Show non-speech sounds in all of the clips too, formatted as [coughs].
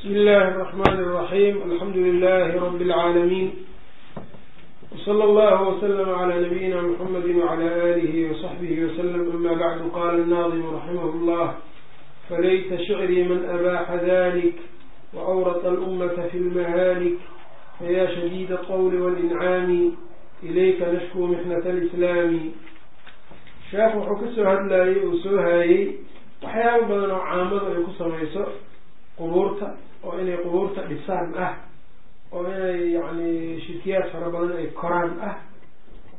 بسم الله الرحمن الرحيم الحمد لله رب العالمين وصلى الله وسلم على نبينا محمد وعلى آله وصحبه وسلم أما بعد قال الناظم رحمه الله فليت شعري من أباح ذلك وأورط الأمة في المهالك فيا شديد الطول والإنعام إليك نشكو محنة الإسلام sheekh wuxuu kasoo hadlayay uu soo haayey waxyaaba badan oo caamadu ay ku samayso qubuurta oo inay qubuurta dhisaan ah oo inay yacni shirkiyaad fara badan ay koraan ah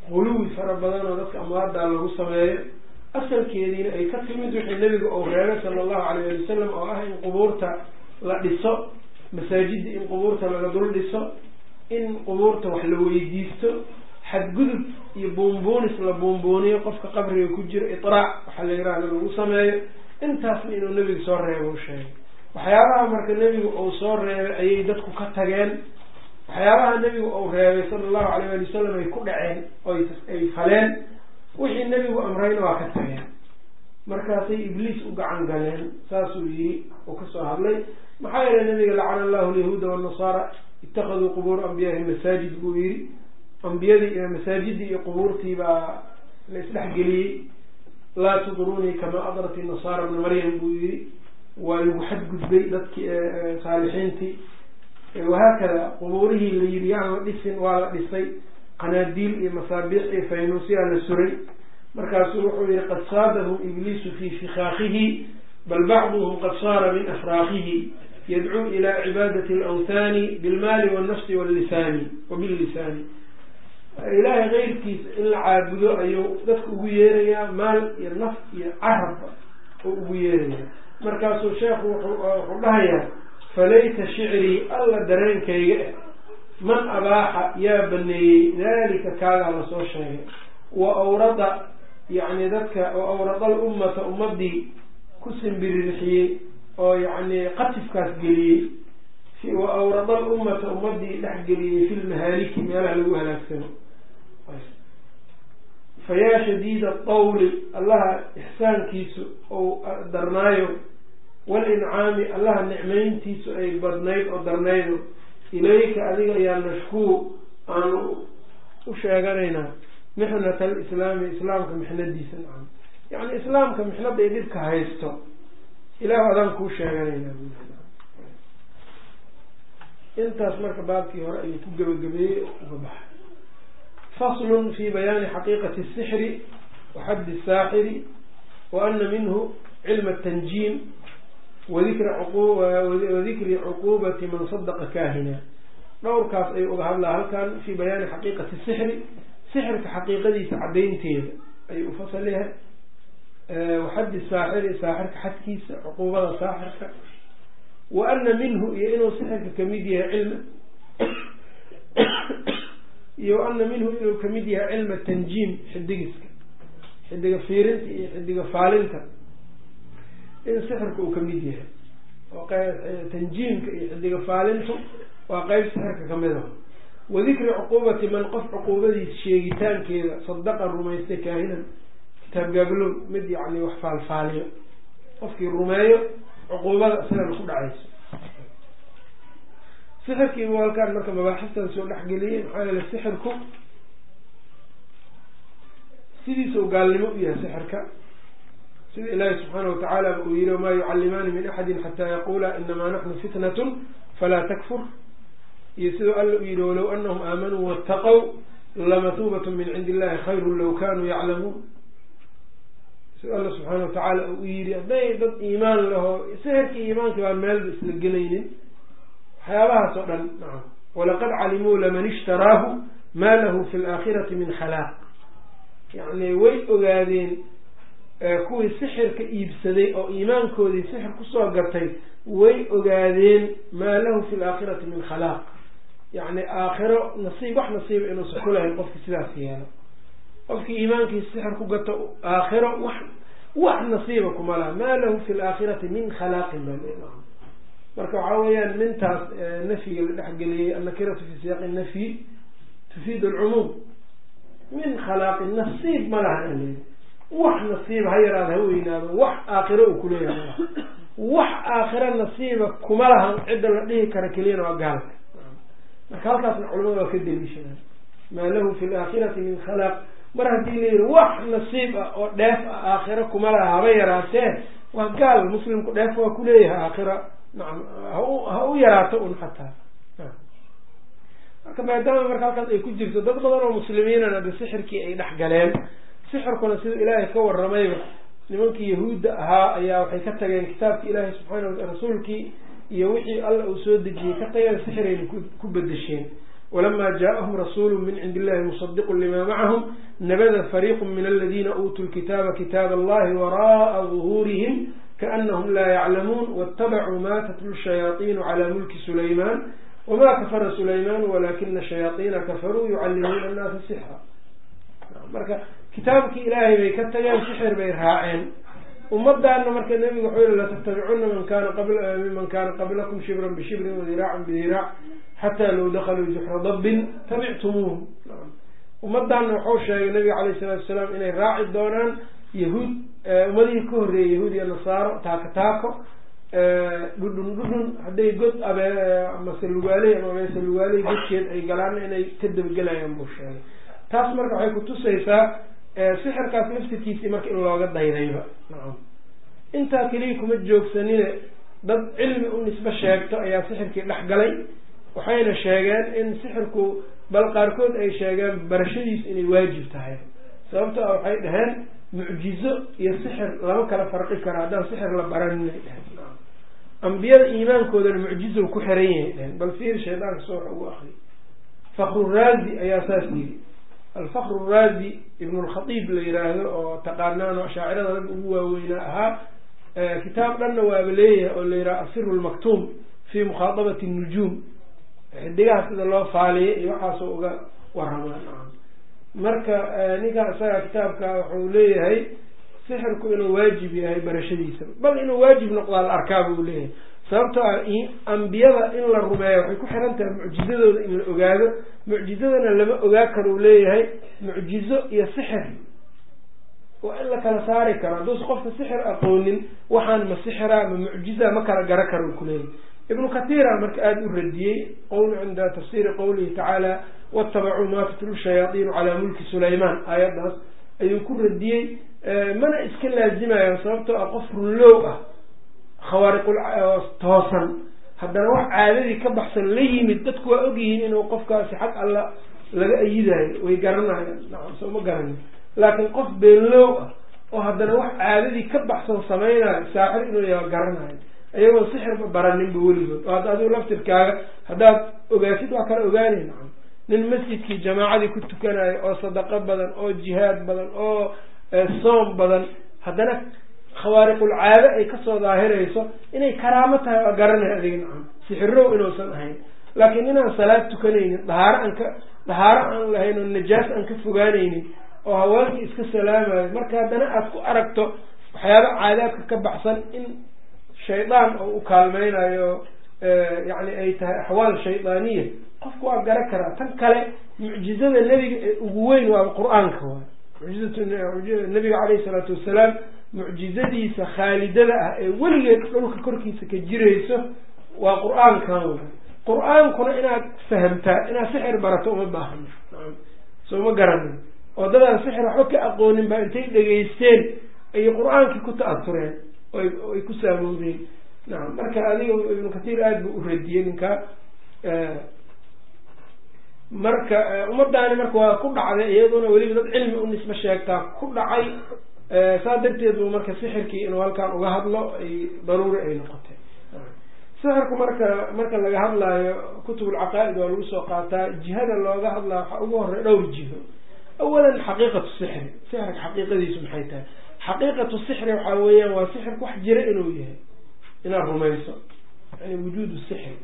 quluwi fara badan oo dadka amwaaddaa lagu sameeyo. Asalkeediina ay ka timid wixii nebiga uu reebay sala allahu alayh ali wasalam oo ah in qubuurta la dhiso masaajidda in qubuurta laga dul dhiso in qubuurta wax la weydiisto xadgudub iyo buunbuunis la buunbuuniyo qofka qabriga ku jiro itraac waxaa la yihahda lagu sameeyo. Intaasna inuu nebiga soo reebo u sheegay waxyaabaha marka nebigu uu soo reebay ayay dadku ka tageen. Waxyaabaha nebigu uu reebay sala allahu alayh ali wasalam ay ku dhaceen ay faleen. Wixii nebigu amrayna waa ka tageen. Markaasay ibliis u gacan galeen saasuu yiri uu ka soo hadlay. Maxaa yeelay nabiga lacana allahu alyahuuda wanasaara itakaduu qubuura ambiyaahi masaajid buu yiri ambiyadii masaajidii iyo qubuurtii baa la isdhexgeliyey. Laa tudruunii kamaa adrat nasaara bna maryam buu yiri waa lagu xadgudbay dadkii saalixiintii. Wahaakada qubuurihii la yiri yaan la dhisin waa la dhisay. Qanaadiil iyo masaabiic iyo faynuusyaa la suray. Markaasuu wuxuu yihi qad saadahum ibliisu fii fikaakihi bal bacduhum qad saara min afraakihi yadcuu ila cibaadati alawthaani bilmaali wannafsi wallisaani wabillisaani ilaahay keyrkiisa in la caabudo ayuu dadka ugu yeerayaa maal iyo naf iyo carabba oo ugu yeerayaa markaasuu sheekhu wuxuu dhahayaa falayta shicrii alla dareenkayga eh man abaaxa yaa baneeyey dalika kaagaa la soo sheegay. Wa awrada yacni dadka wa awrada alummata ummadii ku simbiririxiyey oo yacni qatifkaas geliyey wa awrada alummata ummadii dhex geliyey fi lmahaaliki meelaha lagu halaagsano fayaa shadiida atawli allaha ixsaankiisu ou darnaayo walincaami allaha nicmayntiisu ay badnayd oo darnaydo ilayka adiga ayaa nashkuu aanu u sheeganaynaa mixnata alislaami islaamka mixnadiisa nacam. Yacni islaamka mixnada ay dhibka haysto ilaahu adaan kuu sheeganaynaa intaas marka baabkii hore ayuu ku gebagabeeyey uga baxay. Faslun fi bayaani xaqiiqati asixri wa xaddi asaaxiri wa ana minhu cilma atanjiim wadikri cuquubati man sadaqa kaahina. Dhowrkaas ayuu uga hadlaa halkan fi bayaani xaqiiqati sixri. Sixirka xaqiiqadiisa caddaynteeda ayuu ufasal yahay. Waxaddi saaxiri saaxirka xadkiisa cuquubada saaxirka. Wa ana minhu iyo inuu sixirka ka mid yahay cilma. Iyo ana minhu inuu ka mid yahay cilma tanjiim xidigiska xidiga fiirinta iyo xidiga faalinta in sixirka uu ka mid yahay. Oo tanjiimka iyo xidiga faalintu waa qeyb sixirka ka mid ah. Wadikri cuquubati man qof cuquubadiis sheegitaankeeda sadaqa rumaystay kaahinan kitaab gaablow mid yacni wax faalfaaliyo qofkii rumeeyo cuquubada isagana ku dhacayso. Sixirkiibu halkaan marka mabaaxistan soo dhexgeliyey maxaa yeele sixirku sidiisa u gaalnimo u yahay sixirka sida ilaahi subxaana watacaala uu yihi wamaa yucallimaani min axadin xataa yaquula inamaa naxnu fitnatun falaa takfur. Iyo siduu alla u yihi walow anahum aamanuu waataqow lamatuubat min cindi illahi khayrun law kanuu yaclamuun. Siduu alla subxaana watacaala u yihi hadday dad iimaan laho sixirkii iimaankii baan meelba isla gelaynin waxyaabahaas dhan nacam walaqad calimuu laman ishtaraahu maa lahu fi laakhirati min khalaaq. Yacni way ogaadeen kuwii sixirka iibsaday oo iimaankoodii sixir ku soo gatay way ogaadeen maa lahu fi laakhirati min khalaaq. Yacni aakhiro nasiib wax nasiiba inuusan ku lahayn qofki sidaas yeelo. Qofkii iimaankiisa sixir ku gato aakhiro wax wax nasiiba kuma laha. Maa lahu fi laakhirati min khalaaqin ba marka waxaa weeyaan mintaas nafyiga la dhexgeliyey annakiratu fi siyaaqi nafyi tufiid alcumuum min khalaaqin nasiib ma laha wax nasiib ha yaraada ha weynaado wax aakhiro uu kuleeyahay wax aakhira nasiiba kuma lahan cidda la dhihi kara keliyana waa gaalka marka halkaasna culamada waa ka deliishadaan maa lahu fi laakhirati min khalaaq mar haddii la yihi wax nasiib ah oo dheef ah aakhira kuma laha haba yaraatee waa gaal. Muslimku dheef waa kuleeyahay aakhira nacam ha u yaraato un xataa. Marka maadaama marka halkaas ay ku jirto dad badan oo muslimiinana de sixirkii ay dhex galeen sixirkuna sida ilaahay ka waramayba nimankii yahuudda ahaa ayaa waxay ka tageen kitaabki ilaahay subxaana rasuulkii iyo wixii alla uu soo dejiyey ka tageen sixirayna ku bedesheen. Walamaa jaaءahum rasuulu min cindi illahi musadiqu lima macahum nabada fariiqu min aladina uutuu lkitaaba kitaab allahi wara'a duhuurihim kaanahum laa yaclamuun waاtabacuu ma tatlu shayaaiinu cala mulki sulayman wma kafara sulayman walakina shayaaiina kafaruu yucallimuuna annaasa sixra. Marka kitaabkii ilaahay bay ka tageen sixir bay raaceen. Ummadaana marka nebigu wuxuu yihi latattabicuna man kana miman kana qablakum shibran bishibrin wadiraacan bidiraac xataa low dakaluu juxra dabbin tabictumuuhu ummadaana wuxuu sheegay nabiga calayh salaatu salaam inay raaci doonaan yahuud ummadihii ka horreeyay yahuud iyo nasaaro taako taako dhudhun dhudhun hadday god abe amase lugaaley ama abeese lugaaley godkeed ay galaana inay ka dabagelayaan buu sheegay. Taas marka waxay kutusaysaa sixirkaas laftirkiisii marka in looga daydayba intaa keliya kuma joogsanine. Dad cilmi u nisbe sheegto ayaa sixirkii dhex galay waxayna sheegeen in sixirku bal qaarkood ay sheegeen barashadiisu inay waajib tahay. Sababto a waxay dhaheen mucjizo iyo sixir lama kala farqi karo haddaan sixir la baraninay dheheen ambiyada iimaankoodana mucjizo ku xiran yahay dheheen bal fiir shaydaanka soo wax ugu akriy fakru raazi ayaa saas yiri alfakru raazi ibn lkhatiib la yiraahdo oo taqaanaano shaacirada rag ugu waaweynaa ahaa kitaab dhanna waaba leeyahay oo la yiraha asiru lmaktuum fi mukhaadabati nujuum xidigaha sida loo faaliya iyo waxaasoo uga waramaa marka ninkaa isaga kitaabka wuxuu leeyahay sixirku inuu waajib yahay barashadiisa bal inuu waajib la arkaa buu leeyahay sababtoo ah ambiyada in la rumeeyo waxay ku xiran tahay mucjizadooda in la ogaado mucjizadana lama ogaa karuu leeyahay mucjizo iyo sixir. Waa in la kala saari karo. Hadduusa qofka sixir aqoonin waxaan ma sixira ma mucjiza ma kala gara karo kuleeyahy ibnu kathiira marka aada u radiyey qowl cinda tafsiiri qowlihi tacaala watabacuu ma tatlu shayaaiinu calaa mulki sulayman aayaddaas ayuu ku radiyey mana iska laazimayo sababtoo ah qof runlow ah khawaariqul toosan haddana wax caadadii ka baxsan la yimid dadku waa ogyihiin inuu qofkaasi xag alla laga ayidayo way garanayaan nacam soo ma garanin. Laakiin qof beenlow ah oo haddana wax caadadii ka baxsan samaynayo saaxir inuu yaha garanayo ayagoon sixirba baraninba weligood. Oo hadda adigu laftirkaaga haddaad ogaatid waa kala ogaanay nacam. Nin masjidkii jamaacadii ku tukanayo oo sadaqo badan oo jihaad badan oo soom badan haddana khawaariqul caado ay ka soo daahirayso inay karaamo tahay waa garanay adiga nacam sixirow inuusan ahayn. Laakiin inaan salaad tukanaynin dhahaaro aan ka dhahaaro aan lahayn oo najaas aan ka fogaanaynin oo haweenkii iska salaamayo marka haddana aada ku aragto waxyaaba caadaadka ka baxsan in shaydaan oo u kaalmeynayo yani ay tahay axwaal shaydaaniya qofku waa garan karaa. Tan kale mucjizada nebiga ee ugu weyn waa qur'aanka waay mucjizat nabiga caleyhi salaatu wasalaam mucjizadiisa khaalidada ah ee weligeed dhulka korkiisa ka jirayso waa qur'aankan way qur'aankuna inaad fahamtaa inaad sixir barato uma baahano soo ma garanin oo dadaan sixir waxba ka aqoonin baa intay dhegaysteen ayay qur'aankii ku ta-asureen ay ku saamoodeen. Nacam marka adiga ibnu kathiir aada buu u radiyey ninkaa marka ummadaani marka waa ku dhacday iyaduna weliba dad cilmi u nisbe sheegtaa ku dhacay saa darteed buu marka sixirkii inuu halkaan uga hadlo ay daruuri ay noqotay. Sixirku marka marka laga hadlaayo kutub ulcaqaa-id waa lagu soo qaataa jihada looga hadlaayo waxaa ugu horey dhowr jiho. Awalan xaqiiqatu sixri sixirka xaqiiqadiisu maxay tahay? Xaqiiqatu sixri waxaa weeyaan waa sixirku wax jira inuu yahay inaad rumayso. Yani wujuudu sixri.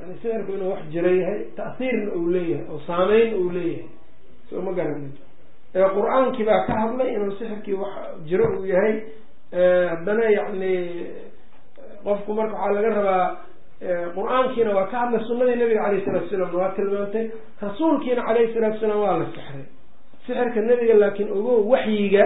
Yani sixirku inuu wax jira yahay ta'hiirna uu leeyahay oo saameyn uu leeyahay. Soo ma garanin qur'aankii baa ka hadlay inuu sixirkii wax jiro uu yahay haddana yani qofku marka waxaa laga rabaa qur'aankiina waa ka hadlay sunadii nabiga calayh salatu salaam waa tilmaantay rasuulkiina calayhi salatu salaam waa la sixray. Sixirka nebiga laakiin ogo waxyiga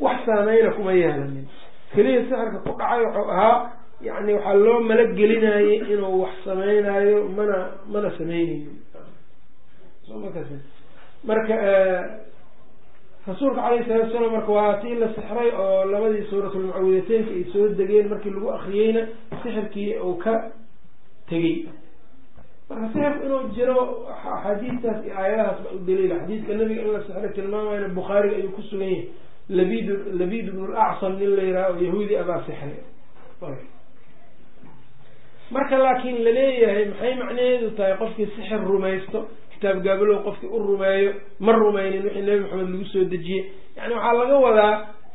wax saameyna kuma yeelanin. Keliya sixirka ku dhacay wuxuu ahaa yani waxaa loo malagelinayay inuu wax samaynayo mana mana sameyneynin marka rasuulka calayhi salatu salaam marka waa tii la sixray oo labadii suuratulmucawidateynka ay soo degeen markii lagu akriyeyna sixirkii uu ka tegey. Marka sixirku inuu jiro axaadiistaas iyo aayadahaas ba u daliila xadiidka nabiga in la sixray tilmaamayna bukhaariga ayuu ku sugan yahay labid labid bnu lacsam nin la yiraha oo yahuudi abaa sixray marka laakiin la leeyahay maxay macnaheedu tahay qofkii sixir rumaysto kitaab gaabalow qofkii u rumeeyo ma rumaynin wixii nebi maxamed lagu soo dejiyey yani waxaa laga wadaa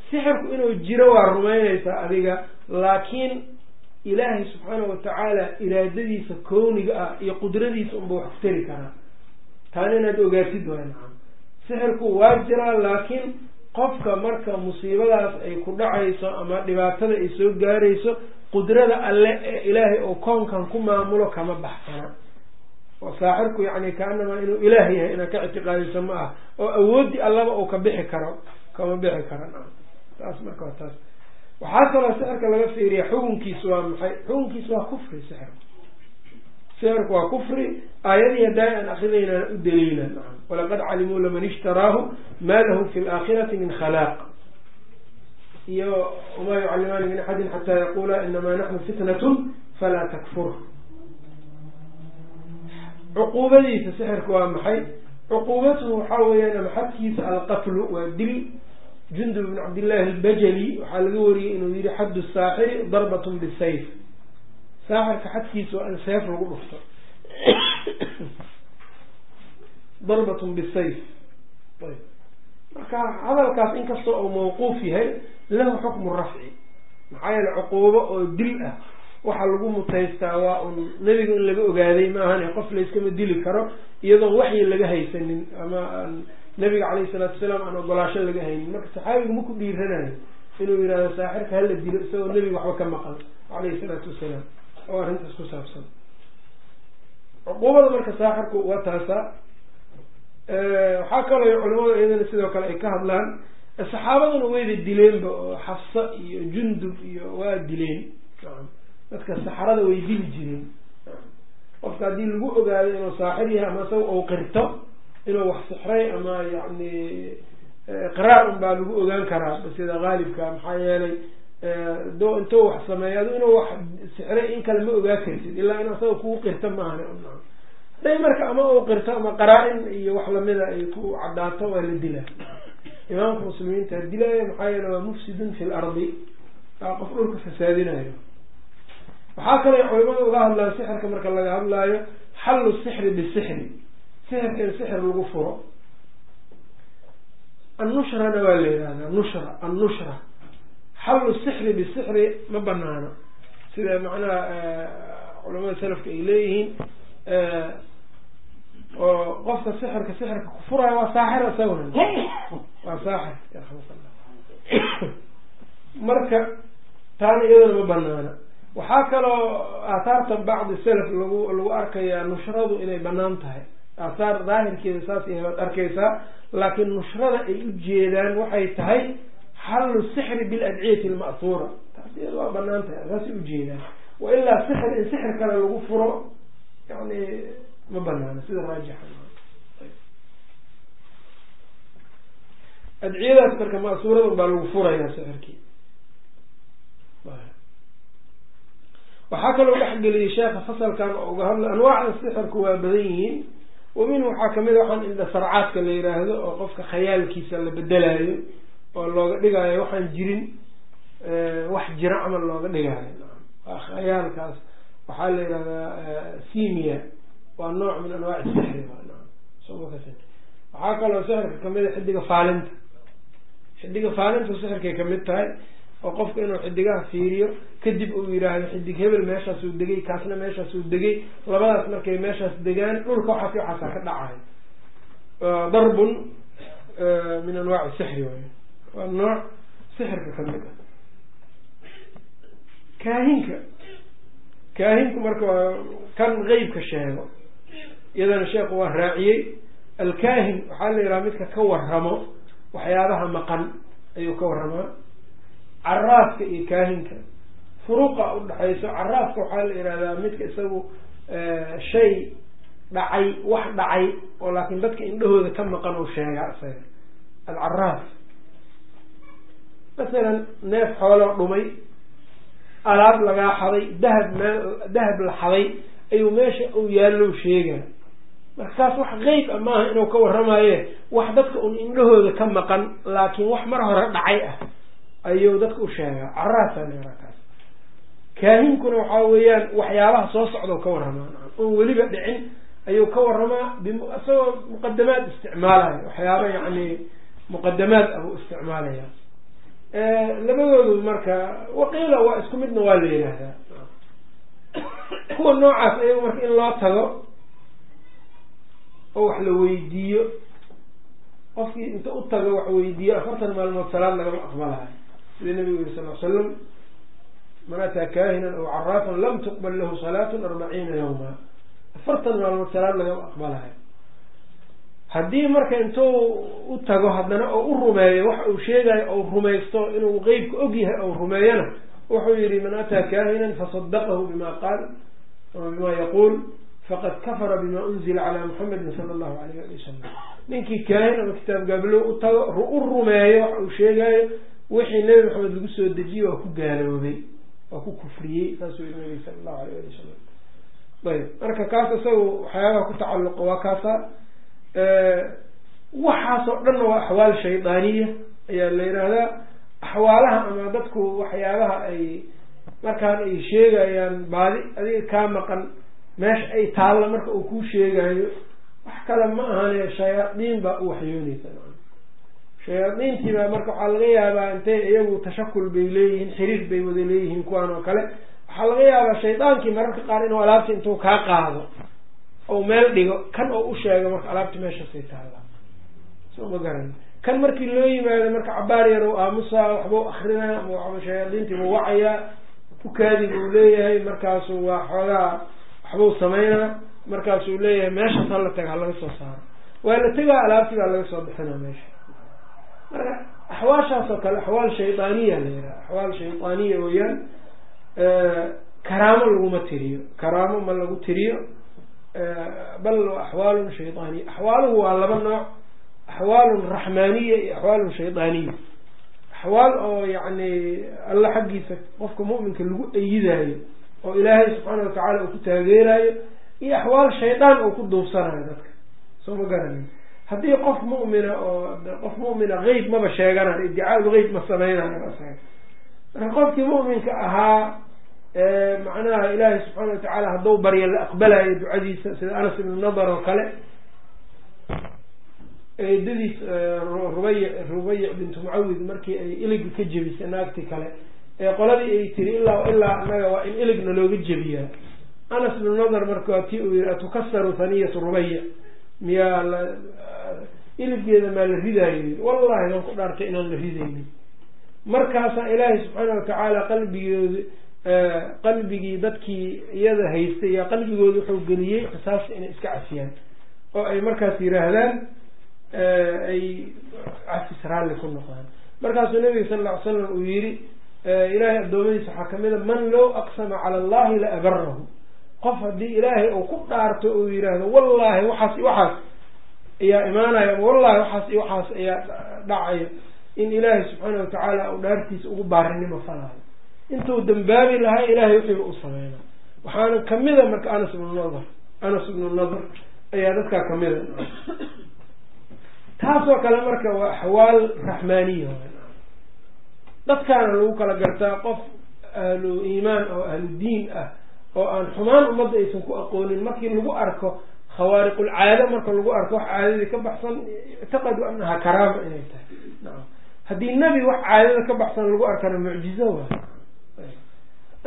sixirku inuu jiro waa rumaynaysaa adiga laakiin ilaahay subxaana watacaala iraadadiisa kowniga ah iyo qudradiisa unba wax ku tari karaa. Taana inaad ogaatid waay nacam sixirku waa jiraa laakiin qofka marka musiibadaas ay ku dhacayso ama dhibaatada ay soo gaarayso qudrada alle ee ilaahay oo koonkan ku maamulo kama baxsana oo saaxirku yani kaanamaa inuu ilaah yahay inaad ka ictiqaadiso ma ah oo awoodii allaba uu ka bixi karo kama bixi karo. Taas marka waa taas. Waxaa kaloo sixirka laga fiiriya xukunkiisu waa maxay? Xukunkiisu waa kufri sixirku sixirku waa kufri aayadii haddaa aan akrinayna u daliila naam. Walaqad calimuu laman ishtaraahu ma lahu fi laakhirati min khalaaq. Iyo wamaa yucalimaani min axadin xataa yaqula inamaa naxnu fitnatun falaa takfur cuquubadiisa sixirka waa maxay? Cuquubatuhu waxaa weeyaan xadkiisa alqatlu waa dil. Jundub bn cabdillahi albajali waxaa laga wariyey inuu yihi xaddu saaxiri darbatun bisayf saaxirka xadkiisa waa in seef lagu dhufto. Darbatun bisayf marka hadalkaas inkastoo uu mawquuf yahay lahu xukmu rafci. Maxaa yeele cuquubo oo dil ah waxaa lagu mutaystaa waa un nebiga in laga ogaaday maahan qof layskama dili karo iyadoo waxyi laga haysanin ama aan nabiga calayhi salaatu wasalaam aan ogolaasho laga haynin. Marka saxaabigu maku dhiiranayo inuu yihahdo saaxirka hala dilo isagoo nebiga waxba ka maqan calayhi salaatu wasalaam oo arrintaas ku saabsan. Cuquubada marka saaxirku waa taasa waxaa kaloo culamada iyadana sidoo kale ay ka hadlaan saxaabaduna wayba dileenba oo xafsa iyo jundub iyo waa dileen dadka saxarada way dili jireen qofka haddii lagu ogaado inuu saaxir yahay ama isaga ou qirto inuu wax sixray ama yani qiraar un baa lagu ogaan karaa sida haalibka maxaa yeelay do intuu wax sameeyo adu inuu wax sixray in kale ma ogaa kartid ilaa in isaga kugu qirto maahan haday marka ama uu qirto ama qaraa-in iyo wax lamida ay ku cadaato waa la dila imaamka muslimiinta dilaya maxaa yeele waa mufsidun fi lardi waa qof dhulka fasaadinayo waxaa kaloo culimada uga hadlaan sixirka marka laga hadlaayo xallu sixri bisixri. Sixirka in sixir lagu furo. Annushrana waa la yihahdaa nushra annushra. Xallu sixri bisixri ma banaano sida macnaha culamada salafka ay leeyihiin oo qofka sixirka sixirka kufuraayo waa saaxir isaguna waa saaxir yarxamukalla [coughs] marka taana iyadana ma banaana waxaa kaloo aathaarta bacdi salaf lagu lagu arkayaa nushradu inay bannaan tahay. Aathaar daahirkeeda saas yahay arkaysaa laakiin nushrada ay u jeedaan waxay tahay xallu sixri biladciyati alma'huura taas waa bannaan tahay saasay ujeedaan wa ilaa sixir in sixir kale lagu furo yani ma banaano sida raajixa adciyadaas marka ma'suurada baa lagu furayaa sixirkii waxaa kaloo dhexgeliyay sheekha fasalkan oo uga hadla anwaacda sixirku waa badan yihiin. Wa minhu waxaa ka mid a waxaan indha sarcaadka la yiraahdo oo qofka khayaalkiisa la bedelayo oo looga dhigaayo waxaan jirin wax jira camal looga dhigaayo khayaalkaas. Waxaa la yihahdaa simia waa nooc min anwaaci sixri waxaa kaloo sixirka ka mid a xidiga faalinta. Xidiga faalinta sixirkay ka mid tahay oo qofka inuu xidigaha fiiriyo kadib uu yiraahdo xidig hebel meeshaasuu degay kaasna meeshaasuu degay labadaas markay meeshaas degaan dhulka waxaas waxaasaa ka dhacayo darbun min anwaaci sixri way waa nooc sixirka ka mid ah. Kaahinka kaahinku marka waa kan qeybka sheego iyadana sheekhu waa raaciyey alkaahin waxaa la yidhaha midka ka waramo waxyaabaha maqan ayuu ka waramaa caraafka iyo kaahinka. Furuqa udhexayso caraafka waxaa la yihahdaa midka isagu shay dhacay wax dhacay oo laakiin dadka indhahooda ka maqan oo sheegaa isaga. Alcaraaf. Masalan neef xooloo dhumay alaab lagaa xaday dahab meel dahab la xaday ayuu meesha uu yaallow sheegaa. Marka kaas wax qeyb a maaha inuu ka warramaye wax dadka un indhahooda ka maqan laakiin wax mar hore dhacay ah ayuu dadka u sheegaa caraasaa leeraa kaas. Kaahinkuna waxaa weeyaan waxyaabaha soo socdao ka warramaa oon weliba dhicin ayuu ka warramaa isagoo muqadamaad isticmaalayo waxyaaba yacni muqadamaad abuu isticmaalaya. Labadoodu marka waqiila waa isku midna waa la yidhaahdaa kuwa noocaas ayagu marka in loo tago oo wax la weydiiyo. Qofkii inta u tago wax weydiiyo afartan maalmood salaad lagama aqbalayo sida nabigu yiri sal slam man ataa kaahinan aw caraafan lam tuqbal lahu salaatun arbaciina yawma. Afartan maalmood salaad lagama aqbalayo haddii marka intuu u tago haddana oo u rumeeyo waxa uu sheegayo ou rumaysto inuu qeybka og yahay ou rumeeyana wuxuu yihi man ataa kaahinan fasadaqahu bima qaal ama bima yaquul faqad kafara bima unzila calaa muxamedin sala allahu alayh ali wasalam ninkii kaahin ama kitaab gaablow u tago u rumeeyo waxa uu sheegayo wixii nebi maxamed lagu soo dejiyey waa ku gaaloobay waa ku kufriyey saasuu yii nabiga sala allahu alayh ali wasalam ayb marka kaas isaga waxyaabaha ku tacalluqa waa kaasa waxaasoo dhanna waa axwaal shaydaaniya ayaa la yidhaahdaa axwaalaha ama dadku waxyaabaha ay markaan ay sheegayaan baadi adiga kaa maqan meesha ay taalla marka uu kuu sheegayo wax kale ma ahane shayaadiin baa u waxyoonaysa shayaadiintii baa marka waxaa laga yaabaa intay iyagu tashakul bay leeyihiin xiriir bay wada leeyihiin kuwaan oo kale. Waxaa laga yaabaa shaydaankii mararka qaar inuu alaabta intuu kaa qaado ou meel dhigo kan oo u sheego marka alaabta meeshasay taalla. Soo ma garan. Kan markii loo yimaado marka cabaar yar u aamusaa waxbuu akrinaa ama shayaadiintii buu wacayaa fukaadi buu leeyahay markaasu waa xoogaa waxbuu sameynaa markaasuu leeyahay meeshaas hala taga ha laga soo saaro. Waa la tegaa alaabtii baa laga soo bixinaa meesha marka axwaashaas oo kale axwaal shaydaaniya la yidhaha axwaal shaydaaniya weeyaan karaamo laguma tiriyo. Karaamo ma lagu tiriyo bal axwaalun shaydaaniya axwaaluhu waa laba nooc. Axwaalun raxmaaniya iyo axwaalun shaydaaniya axwaal oo yacni alla xaggiisa qofka mu'minka lagu eyidayo oo ilaahay subxaana watacaala uu ku taageerayo iyo axwaal shaydaan uu ku duubsanayo dadka. Soo ma garanay haddii qof mu'mina oo qof mu'mina qeyb maba sheeganayo iddicaau qeyb ma sameynayo isaga marka qofkii mu'minka ahaa macnaha ilaahay subxaana watacaala hadduu barya la aqbalayo ducadiisa sida anas ibnu nadar oo kale eedadiis rubay rubayic bintu mucawid markii ay iliga ka jebisay naagtii kale ee qoladii ay tiri ilaa ilaa anaga waa in iligna looga jebiyaa anas ibnu nadar marka waa tii uu yihi atukasaru haniyatu rubayic miyaa la iligeeda maa la ridaayo wallahi waan ku dhaartay inaan la ridaynin. Markaasaa ilaahay subxaana watacaala qalbigoodi qalbigii dadkii iyada haystay yaa qalbigooda wuxuu geliyey qisaasta inay iska cafiyaan oo ay markaas yiraahdaan ay cafis raalli ku noqdaan. Markaasuu nabiga sal lla ly slam uu yihi ilaahay addoomadiisa waxaa ka mid a man low aqsama cala allahi la abarahu qof haddii ilaahay uu ku dhaarto uu yiraahdo wallahi waxaas waxaas ayaa imaanaya wallahi waxaas i waxaas ayaa dhacaya in ilaahay subxaana watacaala uu dhaartiisa ugu baarinimo falaayo. Intuu dambaabi lahaa ilaahay wixiiba u sameyna waxaana kamida marka anas ibnu nadar anas ibnu nadar ayaa dadkaa kamida taasoo kale marka waa axwaal raxmaaniya dadkaana lagu kala gartaa qof ahlu iimaan oo ahlu diin ah oo aan xumaan ummadda aysan ku aqoonin. Markii lagu arko khawaariqulcaado marka lagu arko wax caadadii ka baxsan ictiqadu anahaa karaama inay tahay. Nacam haddii nebi wax caadada ka baxsan lagu arkana mucjizo waay.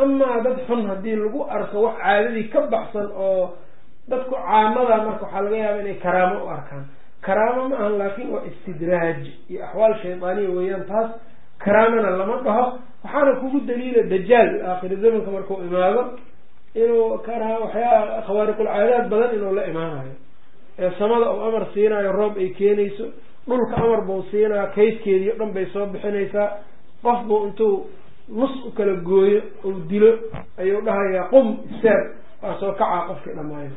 Amaa dad xun haddii lagu arko wax caadadii ka baxsan oo dadku caamada marka waxaa laga yaaba inay karaamo u arkaan. Karaamo ma ahan laakin waa istidraaj iyo axwaal shaydaaniya weeyaan taas karaamana lama dhaho. Waxaana kugu daliila dajaal aakhiri zamanka markuu imaado inuu kara waxyaa khawaariqulcaadaad badan inuu la imaanayo. Ee samada uu amar siinayo roob ay keenayso dhulka amar buu siinayo kayskeedii o dhan bay soo bixinaysaa. Qofbu intuu nus u kala gooyo ou dilo ayuu dhahayaa qum istaag. Waa soo kacaa qofkii dhamaayo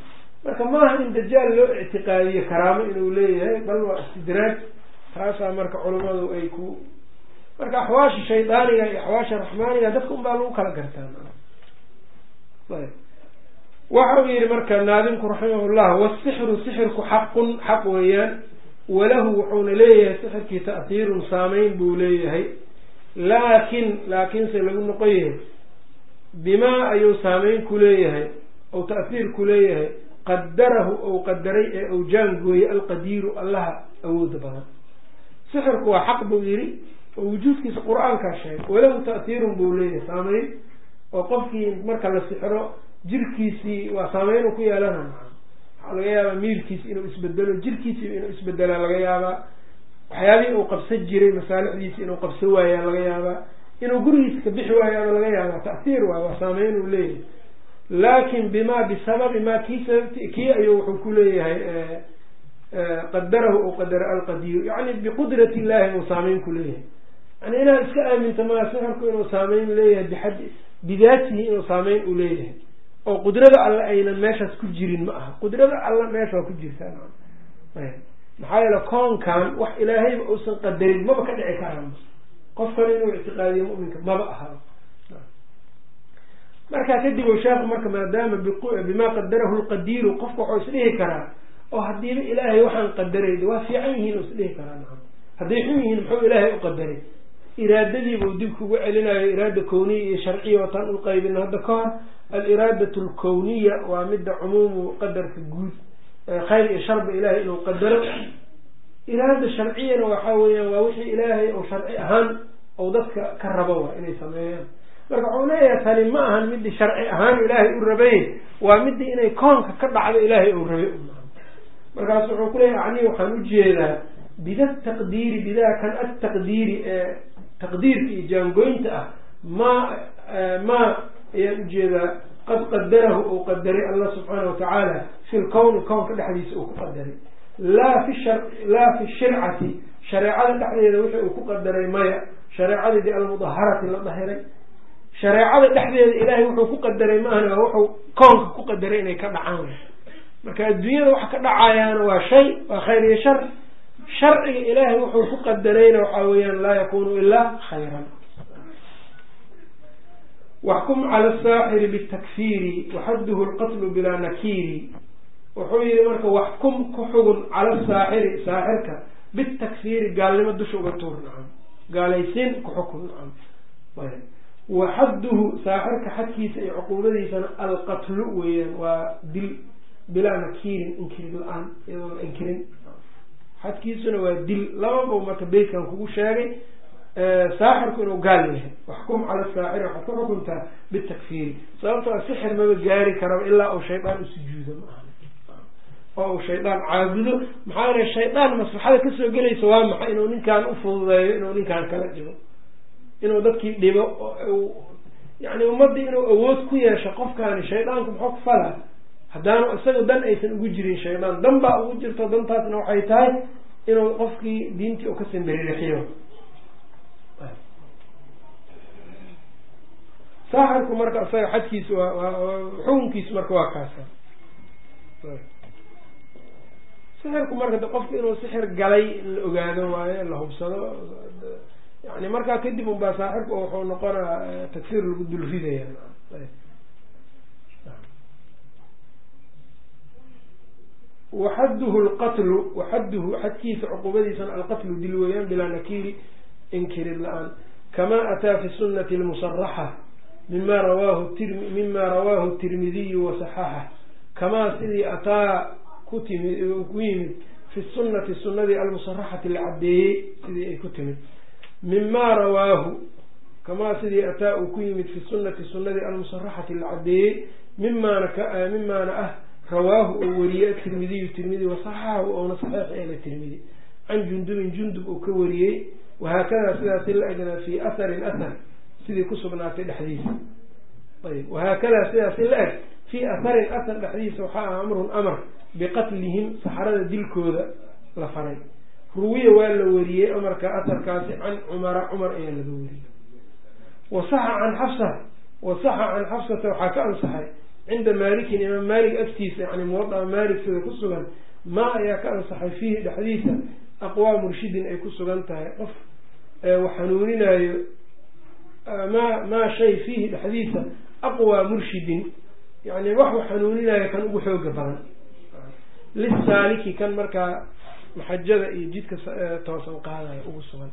marka maaha in dajaal loo ictiqaadiyo karaamo inuu leeyahay bal waa istidraaj. Taasaa marka culimadu ay ku marka axwaasha shaydaaniga iyo axwaasha raxmaaniga dadka un baa lagu kala gartaa waxa uu yihi marka naadimku raximahullah wasixru sixirku xaqun xaq weeyaan. Walahu wuxuuna leeyahay sixirkii ta'hiirun saameyn buu leeyahay. Laakin laakiinse lagu noqon yahay bimaa ayuu saameyn ku leeyahay ou ta'hiir ku leeyahay qadarahu ou qadaray ee ou jaangooyey alqadiiru allaha awooda badan. Sixirku waa xaq buu yihi oo wujuudkiisa qur'aankaa sheegay. Walahu ta'hiirun buu leeyahay saameyn oo qofkii marka la sixro jirkiisii waa saameyn ku yeelana waxaa laga yaabaa miirkiisi inuu isbedelo jirkiisi inuu isbedelaa laga yaabaa. Waxyaabihii uu qabsan jiray masaalixdiisi inuu qabsan waayaa laga yaabaa. Inuu gurigiisa ka bixi waayaaba laga yaabaa ta'hiir waay waa saameyn uu leeyahay. Laakin bima bisababi ma kii sababti kii ayuu wuxuu ku leeyahay qadarahu ou qadara alqadiir yani biqudrat illahi uu saameyn ku leeyahay. Yani inaad iska aaminta maa sixirku inuu saameyn leeyahay bixad bidaatihi inuu saameyn uu leeyahay. oo qudrada alle aynan meeshaas ku jirin ma aha. qudrada alle meesha waa ku jirtaa maxaa yeele koonkan wax ilaahayba uusan qadarin maba ka dhici karaan qofkan inuu ictiqaadiyo muminka maba aha. Markaa kadib o sheekhu marka maadaama bimaa qadarahu lqadiiru qofka waxuu isdhihi karaa oo hadiiba ilaahay waxaan qadaray waa fiican yihiin isdhihi karaa hadday xun yihiin muxuu ilaahay u qadaray iraadadiibuu dib kugu celinayo iraada kowniya iyo sharciya wataan u qaybina hadda ka hor aliraadatu alkowniya waa midda cumuumu qadarka guud khayr iyo sharba ilahay inuu qadaro. Iraada sharciyana waxa weeyaan waa wixii ilaahay oo sharci ahaan ou dadka ka rabo wa inay sameeyaan. Marka waxuu leeyahay tani ma ahan midii sharci ahaan ilaahay u rabay waa midii inay koonka ka dhacdo ilaahay ou rabay markaas wuxuu ku leeyahay ani waxaan u jeedaa bida taqdiiri bidaa kan ataqdiiri ee taqdiirka iyo jaangoynta ah ma ma ayaan u jeedaa qad qadarahu uu qadaray allah subxaana watacaala fi lkowni kownka dhexdiisa uu ku qadaray. Laa fi shar laa fi shircati shareecada dhexdeeda wixii uu ku qadaray maya shareecadii almudaharati la dahiray. Shareecada dhexdeeda ilaahay wuxuu ku qadaray maahna waa wuxuu koonka ku qadaray inay ka dhacaan. Marka adduunyada waxa ka dhacayaana waa shay waa khayr iyo shar sharciga ilaahay wuxuu ku qadarayna waxaa weeyaan laa yakunu ilaa khayran. Waxkum cala asaaxiri bitakfiiri waxadduhu lqatlu bilaa nakiiri. Wuxuu yihi marka waxkum ku xugun cala asaaxiri saaxirka bitakfiiri gaalnimo dusha uga tuur nacam. Gaalaysiin ku xukun nacam. Waxadduhu saaxirka xadkiisa iyo cuquubadiisana alqatlu weeyaan waa dil bilaa nakiirin inkirid la'aan iyadoo la inkirin xadkiisuna waa dil lababa marka beytkan kugu sheegay saaxirku inuu gaal yahay. Waxkum cala saaxiri waxaad ku xukuntaa bitakfiiri sababto a sixir maba gaari karaba ilaa uu shaydaan usujuudo maaha oo uu shaydaan caabudo maxaa yeele shaydaan maslaxada ka soo gelaysa waa maxay? Inuu ninkaan ufududeeyo inuu ninkaan kala dhibo inuu dadkii dhibo yani ummadii inuu awood ku yeesho qofkaani shaydaanku muxuu ku falaa haddaanu isaga dan aysan ugu jirin shaydaan dan baa ugu jirto dantaasna waxay tahay inuu qofkii diintii u ka samberixiyo saaxirku marka isaga xadkiisu xukunkiisu marka waa kaasa. Sixirku marka qofku inuu sixir galay la ogaado waayo la hubsado yani markaa kadib unbaa saaxirku wuxuu noqonaa tagsiir lagu dul ridaya waxadduhu lqatlu waxadduhu xadkiisa cuqubadiisana alqatlu dil weeyaan bilaa nakiiri inkirid la'aan. Kama ataa fi sunati almusaraxa mima rawaahu mima rawaahu tirmidiyu wasaxaxa kamaa sidii ataa ku timid ku yimid fi sunati sunadii almusaraxati la cadeeyey sidii ay ku timid. Mima rawaahu kamaa sidii ataa uu ku yimid fi sunati sunadii almusaraxati la cadeeyey mimaana mimaana ah rawaahu oo wariyey atirmidiyu tirmidi wasaxaxahu oona saxiix eela tirmidi can jundubin jundub uu ka wariyey wahaakadaa sidaasi la egnaa fii atharin athar sidii ku sugnaatay dhexdiisa. Ayb wahaakadaa sidaasi la eg fii atharin athar dhexdiisa waxaa ah amrun amar biqatlihim saxarada dilkooda la faray. Ruwiya waa la wariyey amarka atharkaasi can cumara cumar ayaa laga wariyey. Wasaxa can xafsa wasaxa can xafsata waxaa ka ansaxay cinda maalikin imaam maalik agtiisa yani muwadaca maalik sida ku sugan maa ayaa ka ansaxay fiihi dhexdiisa aqwaa murshidin ay ku sugan tahay. Qof wax hanuuninaayo ma maa shay fiihi dhexdiisa aqwaa murshidin yani wax wax hanuuninaayo kan ugu xooga badan. Lisaaliki kan markaa maxajada iyo jidka toosan qaadaya ugu sugan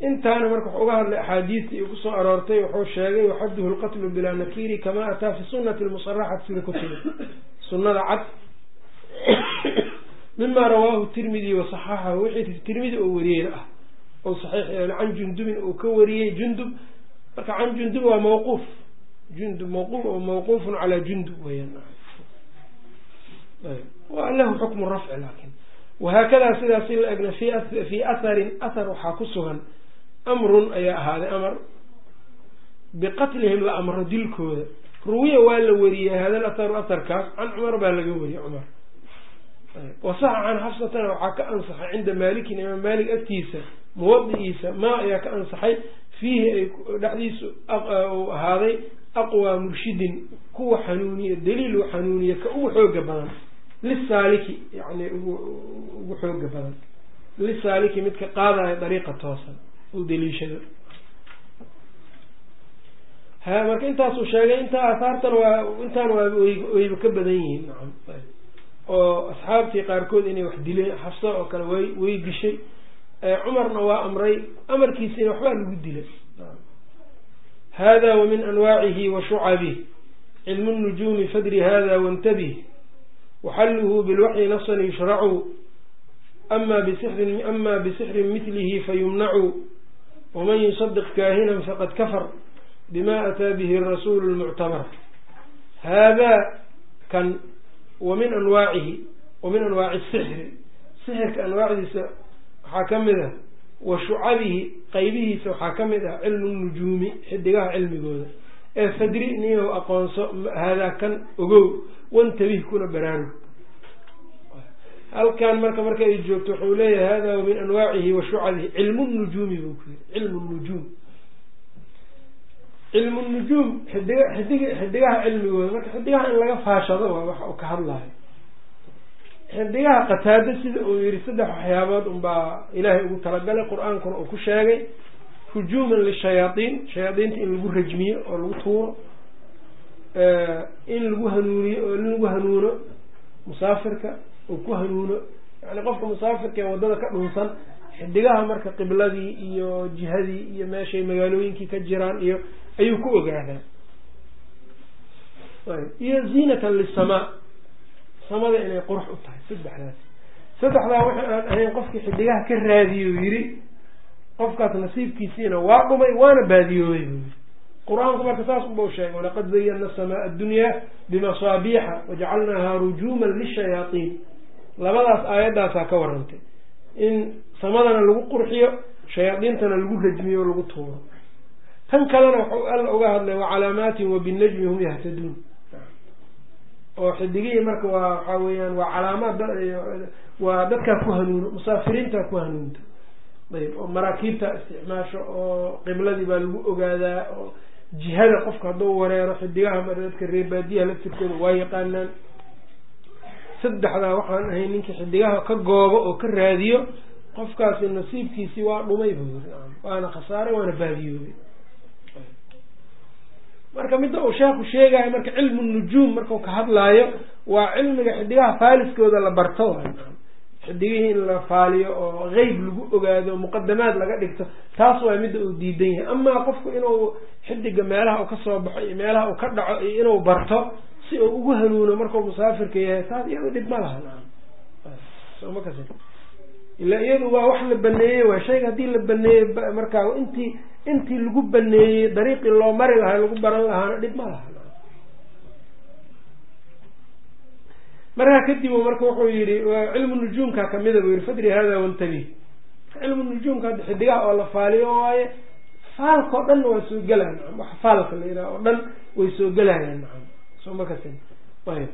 intaana marka wuxuu uga hadlay axaadiista iyo ku soo aroortay wuxuu sheegay waxaduhu lqatlu bilaa nakiri kama ataa fi sunati lmusaraxati sida ku timid sunada cad. [coughs] Mima rawaahu tirmidi wasaxaxahu wixii tirmidi oo wariyey ah oo saxiix can jundubin uu ka wariyey jundub marka can jundub waa mawquuf. Jundub mawquuf oo mawquufun calaa jundub weyaan wa lahu xukmu rafci laakin wahaakadaa sidaasi la egna fii atharin athar waxaa ku sugan amrun ayaa ahaaday amar. Biqatlihim la amro dilkooda. Ruwiya waa la wariyey hada atharu atharkaas can cumar baa laga wariyey cumar. Wasaxa can xafsatana waxaa ka ansaxay cinda maalikin imaam maalik agtiisa muwadi'iisa maa ayaa ka ansaxay. Fiihi ay dhexdiisu uu ahaaday aqwaa murshidin kuwa xanuuniya daliil u xanuuniya ka ugu xooga badan. Lisaaliki yani ugu xooga badan. Lisaaliki midka qaadaya dariiqa toosan u daliishado ha marka intaasuu sheegay intaa aahaartan waa intaan waa wayba ka badan yihiin. Oo asxaabtii qaarkood inay wax dileen xafsa oo kale way way dishay. Cumarna waa amray amarkiisina waxbaa lagu dilay hada wamin anwaacihi wa shucabih cilmu nujuumi fadri hada wantabih waxalluhu bilwaxyi nasan yushracu ama bisixrin mitlihi fayumnacu waman yusadiq kaahinan faqad kafar bima ataa bihi rasuulu lmuctabar haadaa kan wa min anwaacihi wa min anwaaci sixri sixirka anwaacdiisa waxaa ka mid ah wa shucabihi qaybihiisa waxaa ka mid ah cilmu nujuumi xidigaha cilmigooda ee fadri niyow aqoonso haadaa kan ogow wantabih kuna baraarug halkan marka marka ay joogto wuxuu leeyahay hada min anwaacihi wa shucabihi cilmu nujuumi buu ku yiri. Cilmu nujuum. Cilmu nujuum xidig xidig xidigaha cilmigooda marka xidigaha in laga faashado waa waxa uu ka hadlayo. Xidigaha qataado sida uu yihi saddex waxyaabood unbaa ilaahay ugu talagalay qur'aankuna uu ku sheegay. Hujuuman lishayaaiin shayaadiinta in lagu rajmiyo oo lagu tuuro. In lagu hanuuniyo oo in lagu hanuuno musaafirka uu ku hanuuno. Yani qofka musaafirka ee waddada ka dhunsan xidigaha marka qibladii iyo jihadii iyo meeshay magaalooyinkii ka jiraan iyo ayuu ku ogaadaa. Iyo ziinatan lisamaa samada inay qurux u tahay saddexdaas. Saddexdaa waxa aan ahayn qofkii xidigaha ka raadiyo yiri qofkaas nasiibkiisiina waa dhumay waana baadiyoobay qur'aanku marka saas unbau sheegay walaqad zayana samaa addunyaa bimasaabiixa wajacalnaaha rujuuman lishayaaiin labadaas aayaddaasaa ka warantay in samadana lagu qurxiyo shayaadiintana lagu rajmiyo o lagu tuuro. Tan kalena wuxuu alla uga hadlay wacalaamaatin wabinajmi hum yahtaduun. Oo xidigihii marka waa waxaa weeyaan waa calaamaad waa dadkaa ku hanuuno musaafiriintaa ku hanuunta ayb oo maraakiibta isticmaasho oo qibladii baa lagu ogaadaa oo jihada qofka hadduu wareero xidigaha mar dadka reebaadiyaha laftirkooda waa yaqaanaan saddexdaa waxaan ahay ninkii xidigaha ka goobo oo ka raadiyo qofkaasi nasiibkiisii waa dhumay buu yiri waana khasaaray waana baadiyoobay marka midda uu sheekhu sheegayo marka cilmu nujuum markau ka hadlaayo waa cilmiga xidigaha faaliskooda la barto. Xidigihii in la faaliyo oo qeyb lagu ogaado muqadamaad laga dhigto taas waa midda uu diidan yahay. Amaa qofku inuu xidiga meelaha uu ka soo baxo iyo meelaha uu ka dhaco iyo inuu barto si uu ugu hanuuno markuu musaafirka yahay taas iyado dhib ma laha. Kas ila iyadu waa wax la baneeyey waa shayga haddii la baneeyey markaa intii intii lagu baneeyey dariiqii loo mari lahaa lagu baran lahaana dhib ma laha. Markaa kadib marka wuxuu yihi cilmu nujuumka kamida buu yihi fadri hada wantabi cilmu nujuumka hadda xidigaha oo la faaliyo waaye faalka oo dhan waa soo gelaya wax faalka la yidhaha oo dhan way soo gelayaan soo ma ayb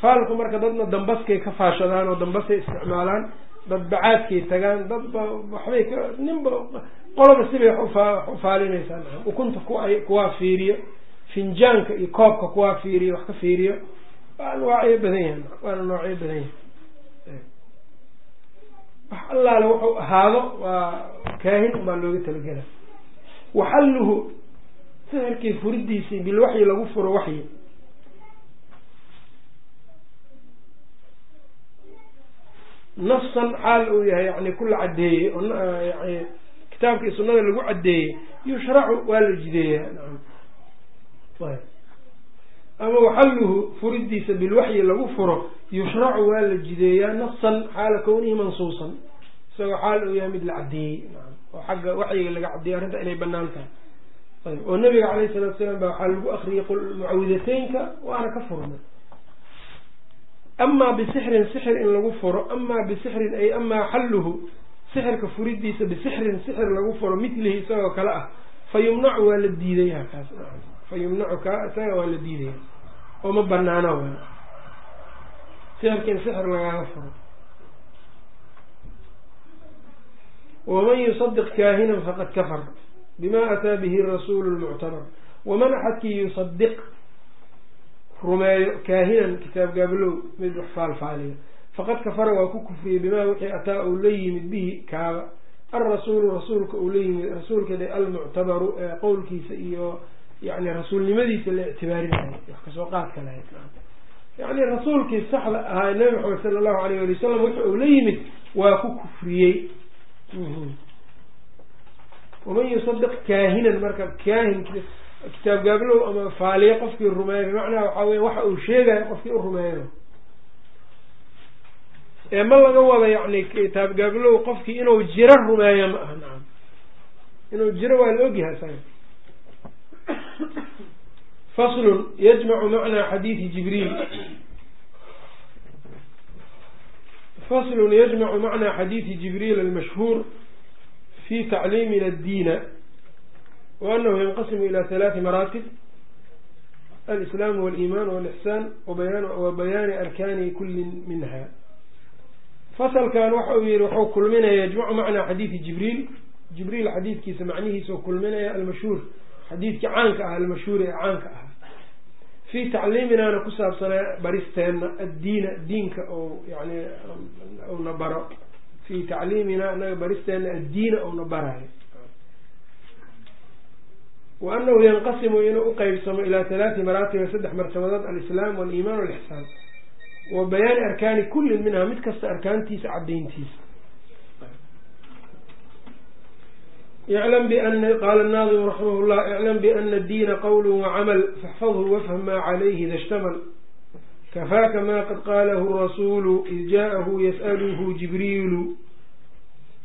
faalku marka dadna dambaskay ka faashadaan oo dambasay isticmaalaan dad bacaadkay tagaan dadba waxbay ka ninba qolaba sibay wax ufaalinaysaa nacam ukunta kuwaa fiiriyo finjaanka iyo koobka kuwaa fiiriyo wax ka fiiriyo waa anwaacyo badan yahay waana noocyo badan yahay. Wax allaale wuxuu ahaado waa kaahin ubaa looga talagela waxalluhu sixirkii furidiisii bilwaxyi lagu furo waxyi nafsan xaal uu yahay yani kula caddeeyey oo yani kitaabka iyo sunada lagu caddeeyey yushracu waa la jideeyaa ama waxalluhu furidiisa bilwaxyi lagu furo yushracu waa la jideeyaa nafsan xaala kownihi mansuusan. Isagoo xaal uu yahay mid la caddeeyey. Naam. Oo xagga waxyiga laga caddeeyey arrinta inay bannaan tahay. Oo nabiga calayhi salatu salaam baa waxaa lagu akriyay mucawidateynka waana ka furmay amaa bisixrin sixir in lagu furo. Amaa bisixrin ay amaa xalluhu. Sixirka furidiisa bisixrin sixir lagu furo mitlihi isagoo kale ah. Fa waa la diidaya kaas fa yumnacu isaga waa la diidaya oo ma banaano wa sixirka in sixir lagaaga furo waman yusadiq kaahinan faqad kafar. Bima ataa bihi rasuulu lmuctabar waman axadkii yusadiq rumeeyo kaahinan kitaab gaablow mid wax faalfaaliyo faqad kafara waa ku kufriyey bimaa wixii ataa uu la yimid bihi kaaba. Alrasuulu rasuulka uu la yimid rasuulka almuctabaru ee qowlkiisa iyo yani rasuulnimadiisa la ictibaarinayo wax ka soo qaadka lahayd yani rasuulkii saxda ahaa nabi maxamed sala allahu alayh ali wasalam wixi uu la yimid waa ku kufriyey. Waman yusadiq kaahinan marka kaahin kitaab gaablow ama faaliye qofkii rumeeyo bimacnaa waxaa wey waxa uu sheegayo qofkii u rumeeyo. Ee ma laga wado yani kitaab gaablow qofkii inuu jiro rumeeyo ma aha nacam inuu jiro waa la ogyahay isaga faslun yajmacu macnaa xadiidi jibriil. Faslun yajmacu macnaa xadiidi jibriil almashhuur fi tacliimina addiina وأنه ينqسم إلى ثلاث mراtب الإسلام والإيمان والإحسان وبyاn أrكان kuli minha فslkan waxa uu yihi wxuu kulminaya yجمcu mعنى xadيiثi جibrيل جibrيل xadiidkiisa macnihiisa kulminaya almashhuur xadiidkii caanka ah almashhuur ee caanka ah fii tacliiminaana ku saabsanaa baristeena addiina diinka ou yani una baro fii tacliimina anaga baristeena addiina ouna barayo wa anahu yanqasimu inuu uqeybsamo ilaa halaati maraatiba saddex martabadood alislaam waliimaan walixsaan wa bayaani arkaani kullin minha mid kasta arkaantiisa cadayntiisa iclam biana qaala naadimu raximah llah iclam biana diina qowlu wacamal faxfadhu wafham maa calayhi ida shtamal kafaaka ma qad qaalahu rasuulu id jaaءahu yas'aluhu jibriilu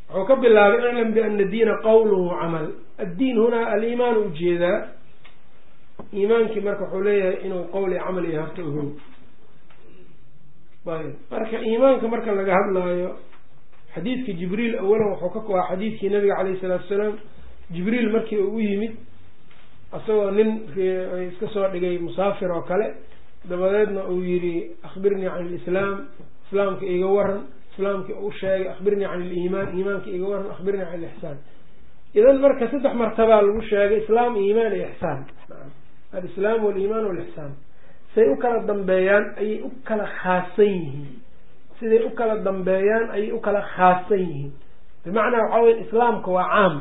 wuxuu ka bilaabay iclam biana diina qowlu wacamal addiin hunaa aliimaan u jeedaa iimaankii marka wuxuu leeyahay inuu qowli camal iyo harta ogow ayb marka iimaanka marka laga hadlaayo xadiidka jibriil awalan wuxuu ka waa xadiidkii nabiga calayhi salaatu salaam jibriil markii uu u yimid isagoo nin iska soo dhigay musaafir oo kale dabadeedna uu yihi akhbirnii can ilislaam. Islaamka iga waran islaamkii u sheegay akhbirnii can iliimaan iimaanka iga waran akhbirnii can ilixsaan idan marka saddex martabaa lagu sheegay islaam iimaan iyo ixsaan. Alislaam waliimaan walixsaan say u kala dambeeyaan ayay u kala khaasan yihiin. Siday u kala dambeeyaan ayay u kala khaasan yihiin. Bimacnaa waxaa weya islaamka waa caam.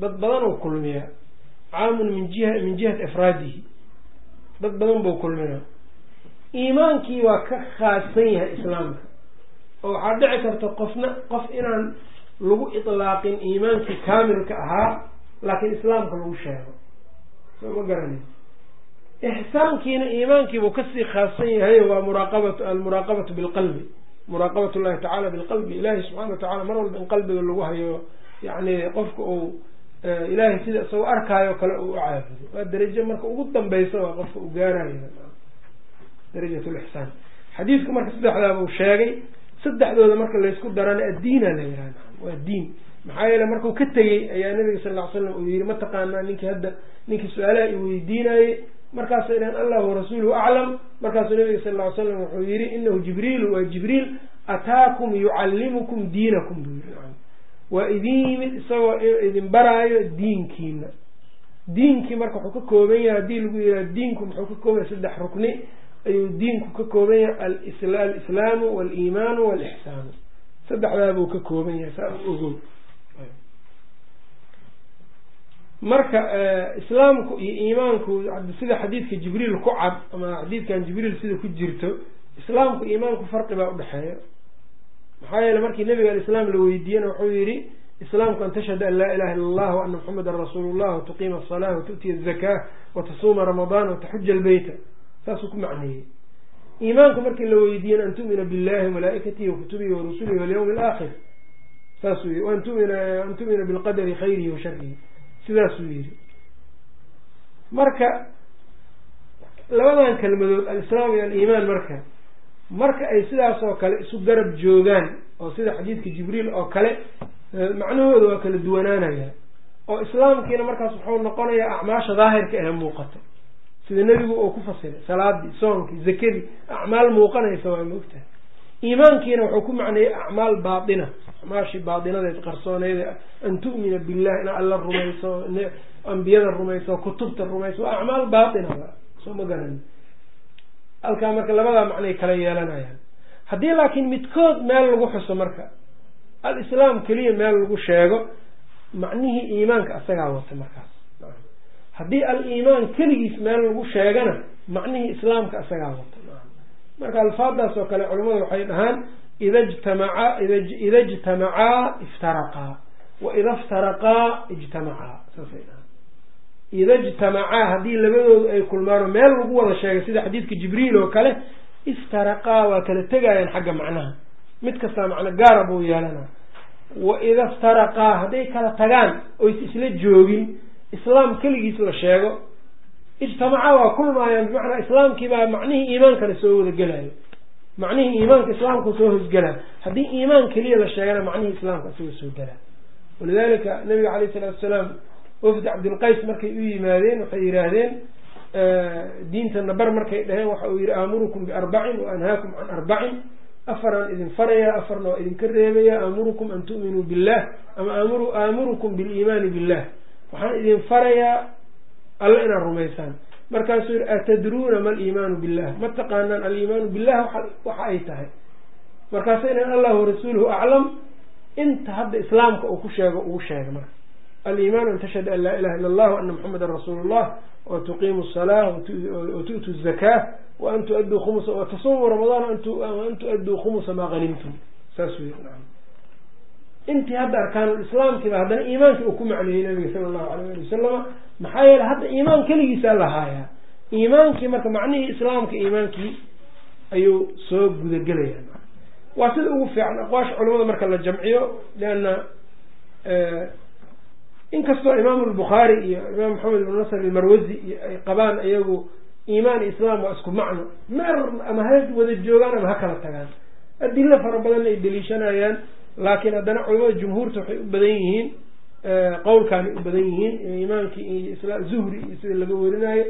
Dad badan oo kulmiya caamun min jiha min jihati ifraadihi. Dad badan buu kulmiya iimaankii waa ka khaasan yahay islaamka. oo waxaa dhici karta qofna qof inaan lagu itlaaqin iimaankii kaamilka ahaa laakiin islaamka lagu sheego. Soo ma garanay ixsaankiina iimaankiibuu ka sii khaasan yahay waa muraaqabat almuraaqabatu bilqalbi. Muraaqabat llahi tacala bilqalbi. Ilahi subxana wa tacala mar walba in qalbiga lagu hayo yani qofka uu ilahay sida isagoo arkaayo kale uu u caabudo waa darajo marka ugu dambeysa waa qofka uu gaarayo darajat lixsaan xadiidku marka saddexdaabuu sheegay saddexdooda marka laysku darana addiina la yihahda waa diin maxaa yeele markuu ka tegey ayaa nabiga sal ll slam uu yihi mataqaanaa ninkii hadda ninkii su'aalaha i weydiinayey markaasay dhahen allah warasuuluhu aclam markaasuu nabiga sal ly slam wuxuu yihi inahu jibriilu waa jibriil ataakum yucallimukum diinakum. Buu yiri waa idin yimid isagoo idin baraayo diinkiina diinkii marka wuxuu ka kooban yahay haddii lagu yihah diinku muxuu ka kooban yahay saddex rukni ayuu diinku ka kooban yahay alislaamu waliimaanu walixsaanu. Saddexdaabuu ka kooban yahay saa ogow. Marka islaamku iyo iimaanku sida xadiidka jibriil ku cad ama xadiidkan jibriil sida ku jirto islaamku iimaanku farqi baa udhexeeya maxaa yeele markii nabiga alislaam la weydiiyena wuxuu yihi islaamku an tashhada an laa ilaha illa allah waana muxamedan rasuulu llah watuqiima asalaa watu'tiya azakaa watasuuma ramadaan wataxuja albeyta saasuu ku macneeyey. Iimaanku markii la weydiiyena an tu'mina billahi malaaikatihi wakutubihi warusulihi walyawmi alaakhir saasuu an tumina an tu'mina bilqadari khayrihi wa sharihi sidaasuu yihi marka labadan kelmadood alislaam iyo aliimaan marka marka ay sidaas oo kale isu garab joogaan oo sida xadiidka jibriil oo kale macnahooda waa kala duwanaanaya oo islaamkiina markaas wuxuu noqonayaa acmaasha daahirka ee muuqato sida nebigu uu ku fasiray salaadii soonkii zakadii acmaal muuqanaysa waa moogtahay iimaankiina wuxuu ku macneeyey acmaal baatina. Acmaashii baatinadeed qarsooneyd an tu'mina billah ina alla rumayso ambiyada rumayso kutubta rumayso waa acmaal baatina soo ma garan halkaa marka labadaa macnay kala yeelanayaan. Haddii laakiin midkood meel lagu xuso marka alislaam keliya meel lagu sheego macnihii iimaanka asagaa wata markaas haddii al-iimaan keligiis meel lagu sheegana macnihii islaamka asagaa wata. Marka alfaadaas oo kale culimmadu waxay dhahaan ida jtamacaa ida ijtamacaa iftaraqaa wa ida iftaraqaa ijtamacaa saasay dhahaan. Ida ijtamacaa haddii labadoodu ay kulmaano meel lagu wada sheegay sida xadiidka jibriil oo kale iftaraqaa waa kala tegayaan xagga macnaha. Mid kastaa macno gaara buu yeelanaa wa ida iftaraqaa hadday kala tagaan oys isla joogin islaam keligiis la sheego ijtamacaa waa kulmaayaan bimacnaa islaamkiibaa macnihii iimaankana soo wada gelayo macnihii iimaanka islaamku soo hosgelaa haddii iimaan keliya la sheegana macnihii islaamka isagoo soo gelaa. Walidalika nabiga caleyh isalaatu wasalaam wafdi cabdilqays markay u yimaadeen waxay yidhaahdeen diintana bar markay dhaheen waxa uu yihi aamurukum biarbacin wa anhaakum can arbacin. Afaraan idin farayaa afarna waa idinka reebaya aamurukum an tu'minuu billah ama aamurukum biliimaani billah waxaan idin farayaa alla inaad rumaysaan. Markaasuu yihi atadruuna ma aliimaanu billah ma taqaanaan aliimaanu billah waxa ay tahay. Markaasu inan allahu rasuuluhu aclam. Inta hadda islaamka uu ku sheego ugu sheega marka. Aliimaanu an tashhad an laa ilaha illa allah ana muxamadan rasuulu llah watuqiimu asalaa watu'tu zakaa waan tuaduu khumusa watasuumuu ramadaan an tuaduu khumusa maa hanimtum saasuu yii intii hadda arkaanulislaamkiiba haddana iimaankii uu ku macneeyey nabiga sala allahu alayh ali wasalama maxaa yeele hadda iimaan keligiisaa lahaayaa iimaankii marka macnihii islaamka iimaankii ayuu soo gudagelaya. Waa sida ugu fiican aqwaasha culamada marka la jamciyo leanna inkastoo imaamu lbukhaari iyo imaam maxamed ibnu nasr almarwazi iyo ay qabaan iyagu iimaan iyo islaam waa isku macno. Meer ama ha wada joogaan ama ha kala tagaan. Adilo fara badanna ay deliishanayaan laakiin haddana culamada jumhuurta waxay u badan yihiin qowlkaanay u badan yihiin iimaankii iyo zuhri iyo sida laga warinayo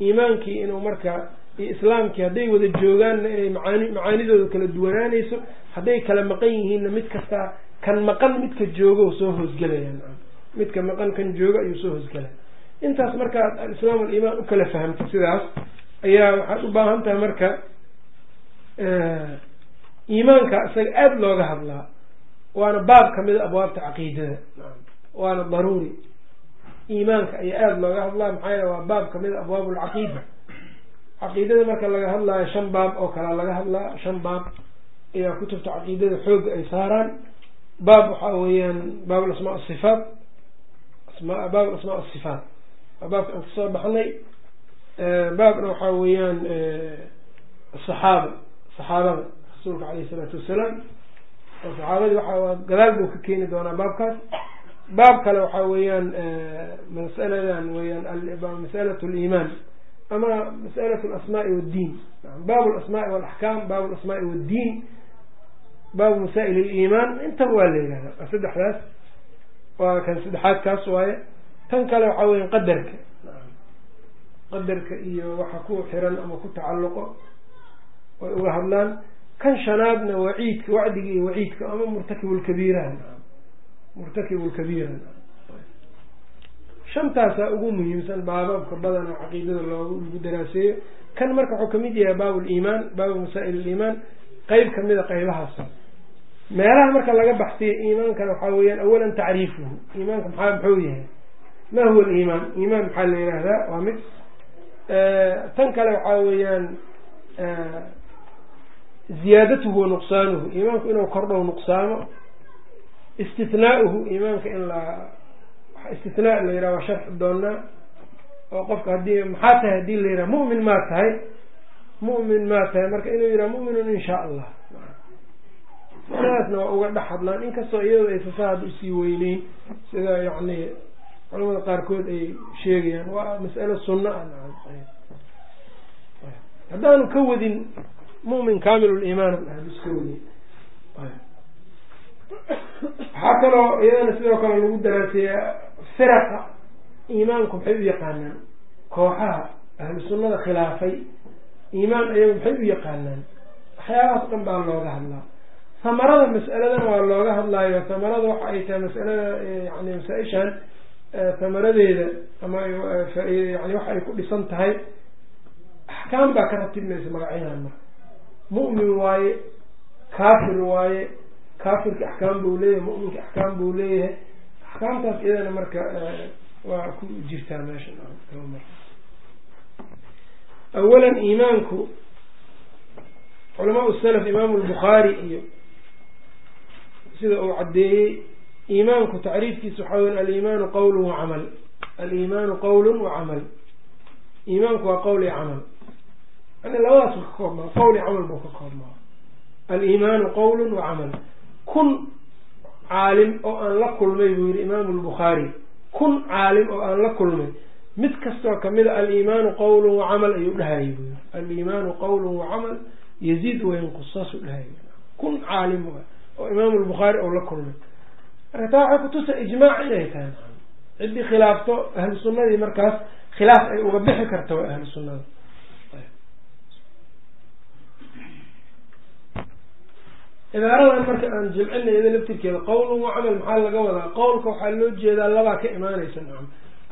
iimaankii inuu marka iyo islaamkii hadday wada joogaanna inay macaani macaanidooda kala duwanaanayso hadday kala maqan yihiinna mid kastaa kan maqan midka joogo soo hoosgelayaan midka maqan kan joogo ayuu soo hoosgelaya intaas markaad alislaam aliimaan u kala fahamta sidaas ayaa waxaad u baahan tahay marka iimaanka isaga aada looga hadlaa waana baab kamida abwaabta caqiidada. Waana daruuri. Iimaanka ayaa aada looga hadlaa maxaa yeele waa baab kamida abwaab alcaqiida caqiidada marka laga hadlaayo shan baab oo kalea laga hadlaa shan baab ayaa kutubta caqiidada xooga ay saaraan. Baab waxaa weeyaan baab alasmaa asifaat baab alasmaa asifaat waa baabka aan ka soo baxnay. Baabna waxaa weeyaan asaxaaba saxaabada rasuulka caleyhi isalaatu wasalaam oo saxaabadii waxa gadaal buu ka keeni doonaa baabkaas. Baab kale waxaa weeyaan masaladan weyaan masalat liimaan ama masalat alasmaai waddiin baab alasmaai walaxkaam baab alasmaai waddiin baabu masaa'il aliimaan intaba waa la yihahda waa saddexdaas waa kan saddexaad kaas waaye. Tan kale waxaa weya qadarka. Qadarka iyo waxa ku xiran ama ku tacalluqo way uga hadlaan kan shanaadna waciidka wacdiga iyo waciidka ama murtakibulkabiiraha murtakibulkabiira shantaasaa ugu muhiimsan baababka badana caqiidada loogu lagu daraaseeyo. Kan marka wuxuu ka mid yahay baab liimaan baabu masaa'il liimaan qeyb kamida qeybahaas. Meelaha marka laga baxsiyo iimaankana waxaa weyaan awalan tacriifuhu. Iimaanka maxaa muxuu yahay? Ma huwa aliimaan? Iimaan maxaa la yihahdaa waa mid tan kale waxaa weeyaan ziyaadatuhu wa nuqsaanuhu. Iimaanku inuu kordhow nuqsaamo istithnaauhu iimaanka in la istithnaa la yiraha waa sharxi doonaa oo qofka haddii maxaa tahay haddii la yiraha mu'min maa tahay mu'min maa tahay marka inuu yiraha mu'minun in shaa allah. Macnahaasna waa uga dhex hadlaan inkastoo iyadoo ay fasaad u sii weyneyn sida yacni culamada qaarkood ay sheegayaan waa mas'alo sunna ah. Haddaanu ka wadin mu'min kaamil liimaan is ka wadin waxaa kaloo iyadana sidoo kale lagu daraaseeyaa firaqa iimaanku maxay u yaqaanaan kooxaha ahlu sunnada khilaafay iimaan ayagu maxay u yaqaanaan waxyaabahaas dhan baa looga hadlaa hamarada mas'aladana waa looga hadlaayo hamarada waxa ay tahay masalada yani masaa-ishan hamaradeeda ama yani waxa ay ku dhisan tahay axkaam baa ka ratibmaysa magacyahan marka mu'min waaye kaafir waaye kaafirka axkaam buu leeyahay mu'minka axkaam buu leeyahay. Axkaamtaas iyadana marka waa ku jirtaa meesha awalan iimaanku culamaa salaf imaamu lbukhaari iyo sida uu caddeeyey iimaanku tacriifkiisa waxaa weya aliimaanu qawlun wa camal. Aliimaanu qawlun wa camal. Iimaanku waa qowl iyo camal yani labadaas ka koobmaa qowl iyo camal buu ka koobmaa aliimaanu qawlun wa camal kun caalim oo aan la kulmay buu yihi imaamu lbukhaari kun caalim oo aan la kulmay mid kastoo kamida aliimaanu qawlun wa camal ayuu dhahayay buu yiri aliimaanu qawlun wa camal yaziid wayanqus saasuu dhahayay kun caalim oo imaamu lbukhaari oo la kulmay marka taa waxay kutusa ijmaac inay tahay ciddii khilaafto ahlu sunnadii markaas khilaaf ay uga bixi karta waa ahlu cibaaradan marka aan jilcina iyada laftirkeeda qowlun wa camal maxaa laga wadaa? Qowlka waxaa loo jeedaa labaa ka imaanaysa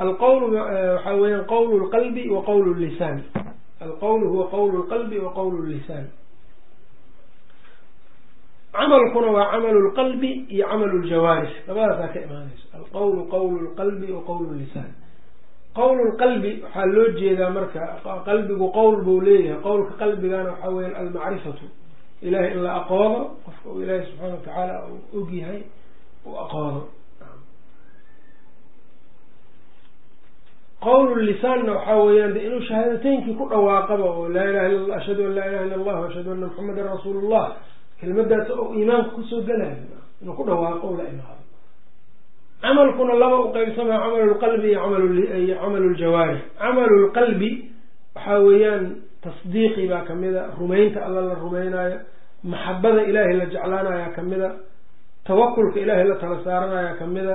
alqowlu waxaa weeyaan qowlu lqalbi wa qowlu lisaan. Alqowlu huwa qowlu lqalbi wa qowlu lisaan. Camalkuna waa camalu lqalbi iyo camalu ljawaarix labadaasaa ka imaanaysa. Alqowlu qowlu lqalbi wa qowlu lisaan. Qowlu lqalbi waxaa loo jeedaa marka qalbigu qowl buu leeyahay. Qowlka qalbigana waxaa weya almacrifatu ilahay in la aqoodo qofka uu ilaahay subxaana watacaala uu og yahay uu aqoodo qowl lisaanna waxaa weeyaan de inuu shahaadateynkii ku dhawaaqaba oo laa ilaha illa allah ashhadu an laa ilaha illa allah ashhadu anna maxamadan rasuulu llah kelimadaas oo iimaanka ku soo gelayo inuu ku dhawaaqo la imaado camalkuna laba u qeybsamaa camalu lqalbi iyo amaliyo camalu ljawaarix camalu lqalbi waxaa weeyaan tasdiiqi baa kamida rumaynta alla la rumaynaayo maxabada ilaahay la jeclaanaya kamida tawakulka ilaahay la tala saaranaya kamida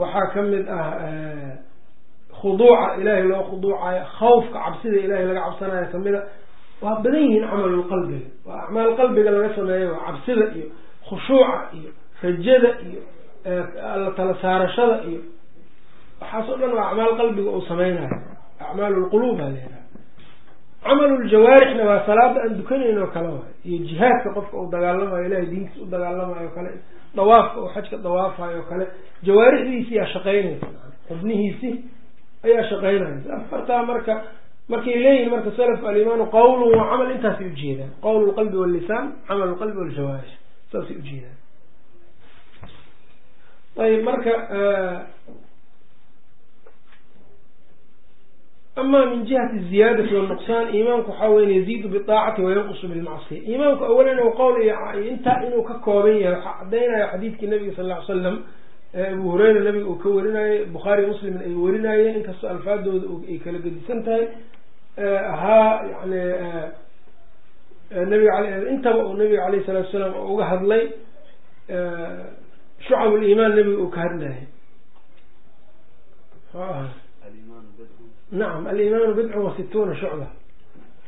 waxaa ka mid ah khuduuca ilaahay loo khuduucayo khawfka cabsida ilaahay laga cabsanayo kamida waa badan yihiin camalulqalbiga waa acmaal qalbiga laga sameeyo cabsida iyo khushuuca iyo rajada iyo alla tala saarashada iyo waxaas oo dhan waa acmaal qalbiga uu sameynayo acmaal lquluub baa layihaha camaluljawaarixna waa salaada aan dukanayn oo kale waay. Iyo jihaadka qofka uu dagaalamayo ilahay diintiis u dagaalamayo kale dawaafka uu xajka dawaafayo kale jawaarixdiisi yaa shaqeynaysa xubnihiisi ayaa shaqeynaysa afartaa marka markay leeyihiin marka salafku alimaanu qawlun wa camal intaasay ujeedaan qowl lqalbi walisaan camal lqalbi waljawaarix saasay ujeedaan ayib marka ama min jihati ziyaadati wanuqsaan iimaanku waxaa weya yaziidu biaacati wayanqusu bilmacsiya iimaanku awalan qowl intaa inuu ka kooban yahay waxaa caddaynaya xadiidkii nabiga sal slam abu hureyra nabiga uu ka warinayay bukhaari muslimna ay warinayeen inkastoo alfaadooda ay kala gedisan tahay ahaa yani nabiga intaba uu nabiga alayh salatu salaam uga hadlay shucab liimaan nabiga uu ka hadlayay nacam alimaanu bidcun wa situuna shucba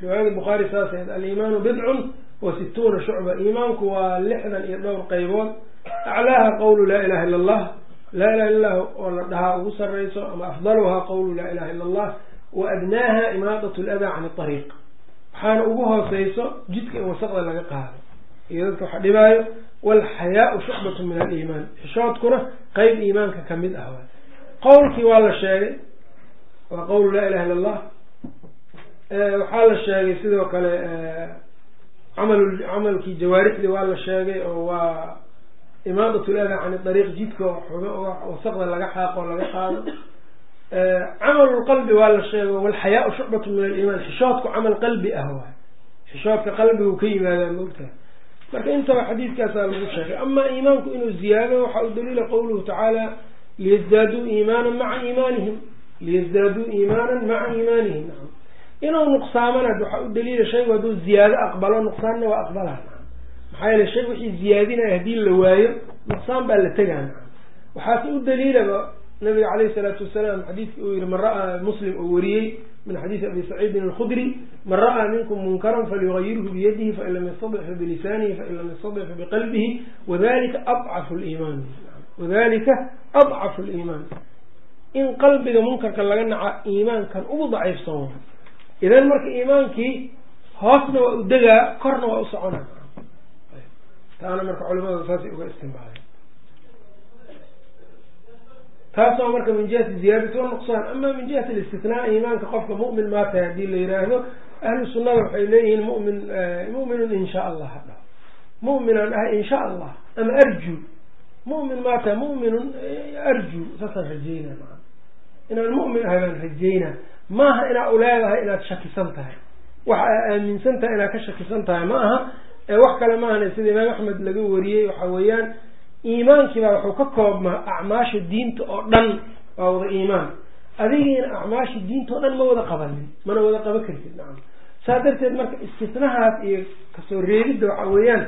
riwaayada bukhaari saas alimaanu bidcun wa situuna shucba iimaanku waa lixdan iyo dhowr qaybood. Aclaaha qawlu laa ilaha illa allah laa ilaha illa allah oo la dhahaa ugu sarrayso ama afdaluhaa qawlu laa ilaha illa allah wa adnaaha imaadat ladaa can ariiq waxaana ugu hooseyso jidka in wasaqda laga qaado iyo dadka waxa dhibaayo walxayaau shucbatu min aliimaan. Xishoodkuna qeyb iimaanka ka mid ah qowlkii waa la sheegay waa qowlu laa ilaha illa allah. Waxaa la sheegay sidoo kale camal camalkii jawaarixdii waa la sheegay oo waa imaadat ladaa can ariiq jidka wasaqda laga xaaqo o laga qaado. Camal qalbi waa la sheego walxayaau shucbatu min aliimaan xishoodku camal qalbi ah waay. Xishoodka qalbigu ka yimaadaa maogtaha marka intaba xadiidkaasaa lagu sheegay. Amaa iimaanku inuu ziyaado waxaa u daliila qowluhu tacaala liyasdaaduu iimaanan maca iimaanihim liyasdaaduu iimaanan maca iimaanihim inuu nuqsaamanad waxaa u daliila shaygu hadduu ziyaado aqbalo nuqsaanna waa aqbalaa maxaa yeele shay wixii ziyaadinaya haddii la waayo nuqsaan baa la tegaa waxaase u daliilaba nabiga caleyhi salaatu wasalaam xadiidki uu yihi man ra'aa muslim oo wariyey min xadiidi abi saciidin alkhudri man ra'aa minkum munkaran falyugayirhu biyadihi fain lam yastadix bilisaanihi fain lam yastadix biqalbihi wadalika adcafu liimaan wadalika adcafu liimaan in qalbiga munkarka laga naca iimaankan ugu daciifsan wa idan marka iimaankii hoosna waa u degaa korna waa u socona. Taana marka culimada saasay uga istimbaalen taas waa marka min jihati ziyaadati wanuqsaan ama min jihati alistinaa iimaanka qofka mu'min maa tahay haddii la yiraahdo ahlu sunnada waxay leeyihiin mumin mu'minun insha allah hadha mu'minaan ah insha allah ama arju. Mu'min maa mu'minun arju. Saasaan rajeynaa inaan mu'min ahay baan rajeynaa maaha inaa u leedahay inaad shakisan tahay. Waxa aa aaminsan tahay inaad ka shakisan tahay ma aha wax kale maahane sida imaam axmed laga wariyey waxa weeyaan iimaankiibaa wuxuu ka koobmaa acmaasha diinta oo dhan waa wada iimaan. Adigiina acmaasha diinta oo dhan ma wada qabanin mana wada qaban kartid nacam. Saa darteed marka istinahaas iyo ka soo reebidda waxa weeyaan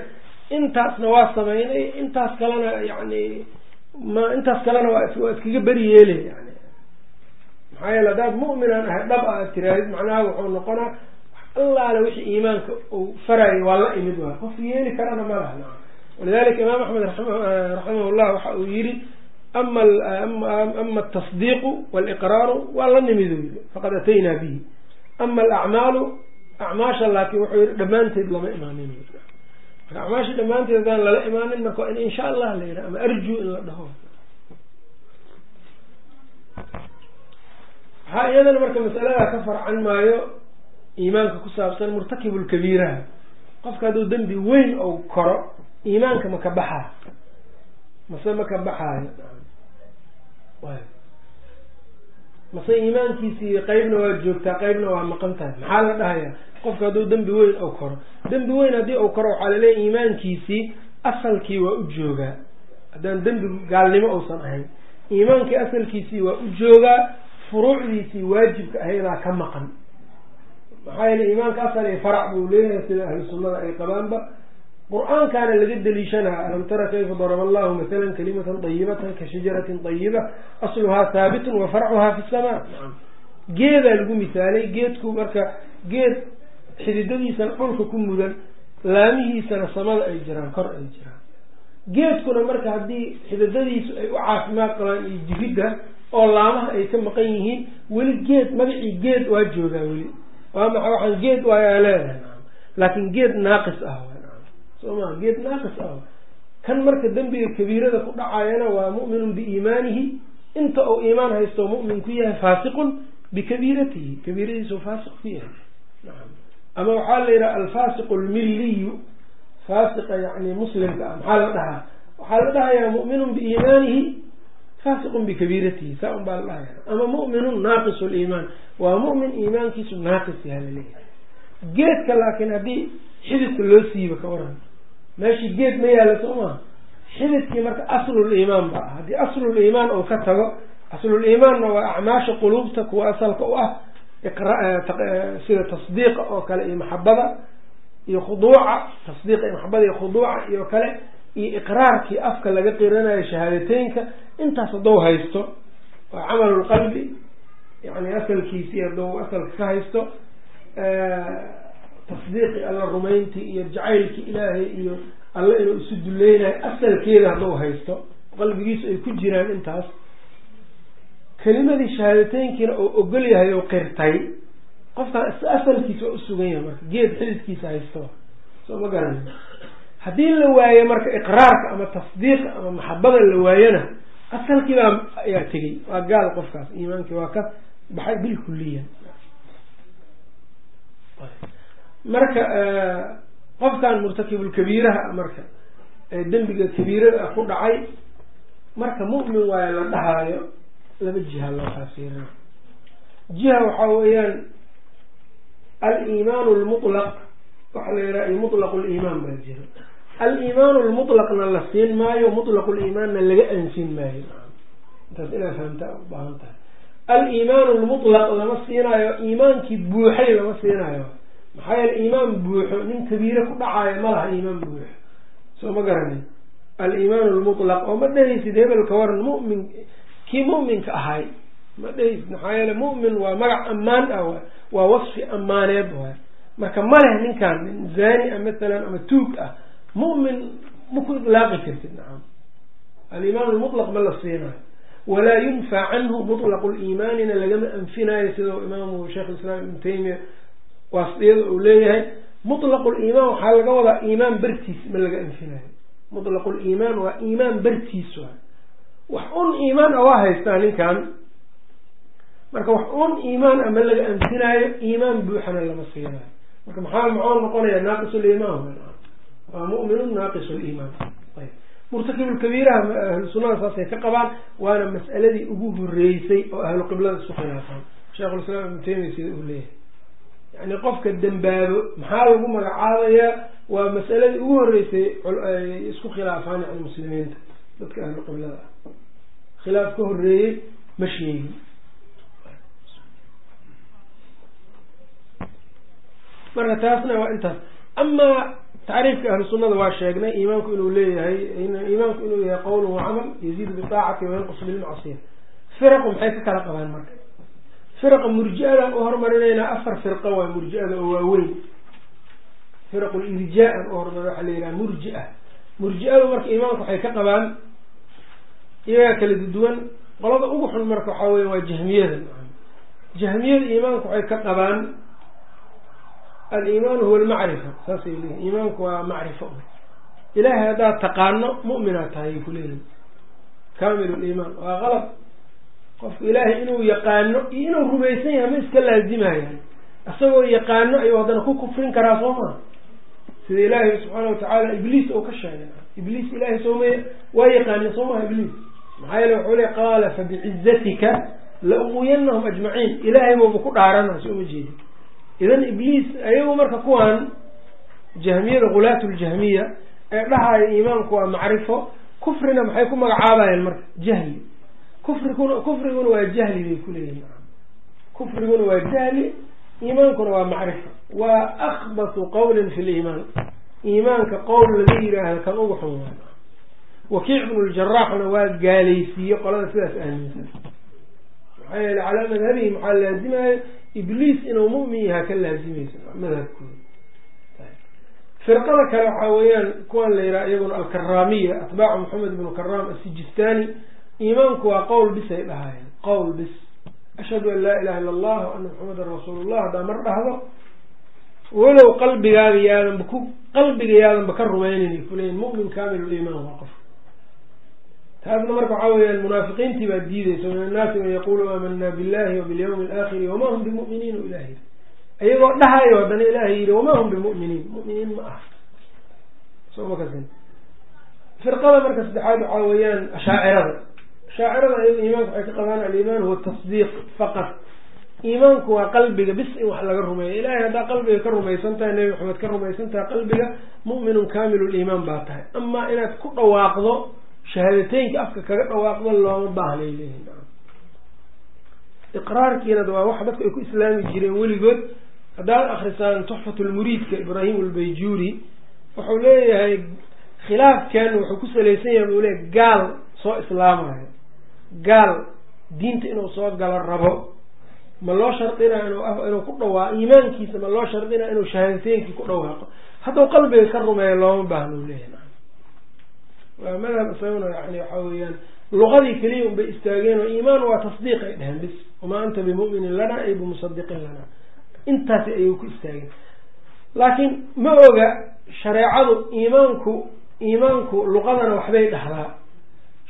intaasna waa sameynay intaas kalena yani ma intaas kalena waa waa iskaga beri yeelay maxaa yeele haddaad mu'minaan ahay dhab aad tiraahid macnaha wuxuu noqonaa allaale wixii iimaanka uu farayo waa la imid waay. Qof yeeli karana ma laha nacam walidalika imaam axmed raximah llah waxa uu yihi ama atasdiiqu waliqraaru waa la nimid u yii faqad ataynaa bihi. Ama alacmaalu acmaasha laakin wuxuu yihi dhammaanteed lama imaanin. Marka acmaasha dhammaanteed haddaan lala imaanin marka waa in insha allah la yidhaha ama arju in la dhaho waxaa iyadana marka masaladaa ka farcan maayo? Iimaanka ku saabsan murtakibu lkabiiraha qofka hadduu dembi weyn ou koro iimaanka ma ka baxaa mase ma ka baxaayo? Mase iimaankiisii qeybna waa joogtaa qeybna waa maqan tahay. Maxaa la dhahaya qofka hadduu dembi weyn ou koro. Dembi weyn haddii uu koro waxaa laleeya iimaankiisii asalkii waa u joogaa. Haddaan dembi gaalnimo uusan ahayn iimaankii asalkiisii waa u joogaa furuucdiisii waajibka ahaydaa ka maqan. Maxaa yeele iimaanka asal iyo farac buu leeyahay sida ahlu sunnada ay qabaanba. Qur'aankaana laga deliishanaa alam tara kayfa daraba allahu mathalan kalimatan dayibatan ka shajaratin dayiba asluhaa haabitun wa farcuhaa fi samaa. Geedaa lagu misaalay geedku marka geed xididadiisana dhulka ku mudan laamihiisana samada ay jiraan kor ay jiraan. Geedkuna marka haddii xididadiisu ay u caafimaad qabaan iyo jiridda oo laamaha ay ka maqan yihiin weli geed magacii geed waa joogaa weli. Waa maxa waxaan geed waayaa leedahay laakin geed naaqis ah soma geed naaqis ah kan marka dembiga kabiirada ku dhacayana waa mu'minun biiimaanihi. Inta uu iimaan haysto mu'min ku yahay faasiqun bikabiiratihi. Kabiiradiisu faasiq ku yahay ama waxaa la yidhaha alfaasiqu almilliyu faasiqa yani muslimka ah maxaa la dhahaa? Waxaa la dhahayaa mu'minun biiimaanihi faasiqun bikabiiratihi saa un baa la dhahaya ama mu'minun naaqis liimaan waa mu'min iimaankiisu naaqis yaha la leeyahay geedka laakiin haddii xididka loo siibo ka waran meeshii geed ma yaalla soo maa xididkii marka aslul iimaan ba ah haddii aslul iimaan uu ka tago aslul iimaanna waa acmaasha quluubta kuwa asalka u ah sida tasdiiqa oo kale iyo maxabada iyo khuduuca tasdiiqa iyo maxabada iyo khuduuca iyo kale iyo iqraarkii afka laga qiranayo shahaadateynka intaas hadduu haysto waa camalulqalbi yani asalkiisii hadduu asalka ka haysto tasdiiqi alla rumayntii iyo jacaylkii ilaahay iyo alle inuu isu dulleynayo asalkeeda hadduu haysto qalbigiisu ay ku jiraan intaas kelimadii shahaadateynkiina uu ogol yahay oo qirtay qofkaan asalkiisa waa usugan yahay marka geed xididkiisa haysto soo ma garani haddii la waayo marka iqraarka ama tasdiiqa ama maxabada la waayona asalkii baa ayaa tegey. Waa gaal qofkaas. Iimaankii waa ka baxay bilkuliya marka qofkan murtakibulkabiiraha marka ee dembiga kabiirada ku dhacay marka mu'min waayo la dhahaayo laba jiha loo faasiirina jiha waxaa weeyaan aliimaanu lmutlaq waxaa la yidhaha mutlaqu liimaan baa jira aliimaanu lmutlaqna la siin maayo mutlaqu liimaanna laga anfin maayo. Intaas inaa fahamta ubaahan tahay aliimaanu lmutlaq lama siinaayo iimaankii buuxay lama siinaayo. Maxaa yeele iimaan buuxo nin kabiire ku dhacaayo ma laha iimaan buuxo. Soo ma garanin. Aliimaanu lmutlaq oo ma dhehaysid hebelka waran mumin kii mu'minka ahay. Ma dhehaysid maxaa yeele mu'min waa magac ammaan ah waa wasfi ammaaneed waay marka ma leh ninkan nin zani a mathalan ama tuug ah mu'min ma ku ilaaqi kartid nacam. Aliimaan lmutlaq ma la siinayo walaa yunfaa canhu mutlaqu liimaanina lagama anfinaayo sidau imaamu sheikh islaam ibnu taymiya waasiyada uu leeyahay. Mutlaqu liimaan waxaa laga wadaa iimaan bartiis ma laga anfinayo. Mutlaqu liimaan waa iimaan bartiis waay wax un iimaan a waa haystaa ninkan marka wax un iimaan a ma laga anfinaayo iimaan buuxana lama siinayo marka maxaa maxuu noqonaya naaqis liimaan waa mu'minun naaqis liimaan ayb. Murtakibulkabiiraha ahlu sunada saasay ka qabaan waana mas'aladii ugu horeysay oo ahlu qiblada isku khilaafaan. Sheikhulislaam ibnu taymiya sida uu leeyahay. Yani qofka dembaabo maxaa lagu magacaabayaa waa masaladii ugu horeysay ay isku khilaafaan yani muslimiinta dadka ahlu qiblada. Ah khilaaf ka horeeyey ma sheegin. Marka taasna waa intaas. Amaa tacriifka ahlu sunada waa sheegnay iimaanku inuu leeyahay iimaanku inuu yahay qowlun wacamal yaziidu biaacati wayanqus bilmacsiya firaqu maxay ka kala qabaan marka? Firaqa murji-adaan u hormarinaynaa afar firqa waa murji-ada oo waaweyn. Firaqu lirjaa-an u hormar waxaa la yidhaha murji-a. Murji-adu marka iimaanku waxay ka qabaan iyagaa kala duwan qolada ugu xun marka waxaa weya waa jahmiyada. Jahmiyada iimaanku waxay ka qabaan aliimaanu huwa almacrifa. Saasay leeyihiin iimaanku waa macrifo. Ilaahay haddaad taqaano mu'minaad tahay ay kuleeyihin kamil liimaan waa qalab. Qofku ilaahay inuu yaqaano iyo inuu rumaysan yahay ma iska laazimayaan isagoo yaqaano ayuu haddana ku kufrin karaa soo maa sida ilaahay subxaana watacaala ibliis oo ka sheegay. Ibliis ilaahay sooma waa yaqaani soo maha ibliis. Maxaa yeele wuxuu le qaala fabicizatika la umuyanahum ajmaciin. Ilaahay booba ku dhaarana soo ma jeedi idan ibliis ayagu marka kuwan jahmiyada gulaatu ljahmiya ee dhahaayo iimaanku waa macrifo kufrina maxay ku magacaabayeen marka? Jahli. Kufriguna kufriguna waa jahli bay kuleeyihin kufriguna waa jahli iimaankuna waa macrifa waa akbasu qowlin fi liimaan iimaanka qowl laga yiraahdo kan ugu xun waay wakiic bnu ljaraxna waa gaalaysiiye qolada sidaas aaminsan maxaa yeele calaa madhabihi maxaa laazimayo ibliis inuu mu'min yahaa ka laazimaysa madhabkooda. Firqada kale waxaa weeyaan kuwan la yidhaha iyaguna alkaraamiya atbaacu maxamed ibnu karaam asijistani iimaanku waa qowl bis ay dhahayeen qowl bis. Ashhadu an laa ilaha illa allah ana maxamadan rasuulullah haddaa mar dhahdo walow qalbigaaga yaadanba ku qalbiga yaadanba ka rumaynayn kuleeyiin mu'min kaamil liimaan waa qof taasna marka waxaa weyaan munaafiqiintii baa diideysa min annaasi man yaqulu aamana billahi wabilyawmi alaakhiri wama hum bimuminiin ilahi iyagoo dhahayo haddana ilahay yihi wama hum bimuminiin muminiin ma ah soo ma kasin firqada marka saddexaad waxaa weeyaan ashaacirada ashaacirada ayaga iimaanku waxay ka qabaan aliimaan huwa tasdiiq faqat iimaanku waa qalbiga bis in wax laga rumeeyo ilahay haddaa qalbiga ka rumaysan tahay nebi maxamed ka rumaysan tahay qalbiga mu'minun kaamilu liimaan baa tahay amaa inaad ku dhawaaqdo shahaadateynka afka kaga dhawaaqdo looma baahnay leeyihiin iqraarkiinad waa wax dadku ay ku islaami jireen weligood. Haddaad akrisaan tuxfat lmuriidka ibraahim albayjuuri wuxuu leeyahay khilaafkan wuxuu ku salaysan yahay buu leeyahy gaal soo islaamayo gaal diinta inuu soo galo rabo. Ma loo shardina inuu ku dhawaa iimaankiisa ma loo shardina inuu shahaadateyinkii ku dhawaaqo. Hadduu qalbiga ka rumeeyo looma baahno leeyahy waa madhab isaguna yani waxa weeyaan luqadii keliya unbay istaageen oo iimaan waa tasdiiq ay dheheen bis. Wamaa anta bimuminin lana ay bimusadiqin lana. Intaasi ayay ku istaageen. Laakiin ma oga shareecadu iimaanku iimaanku luqadana waxbay dhahdaa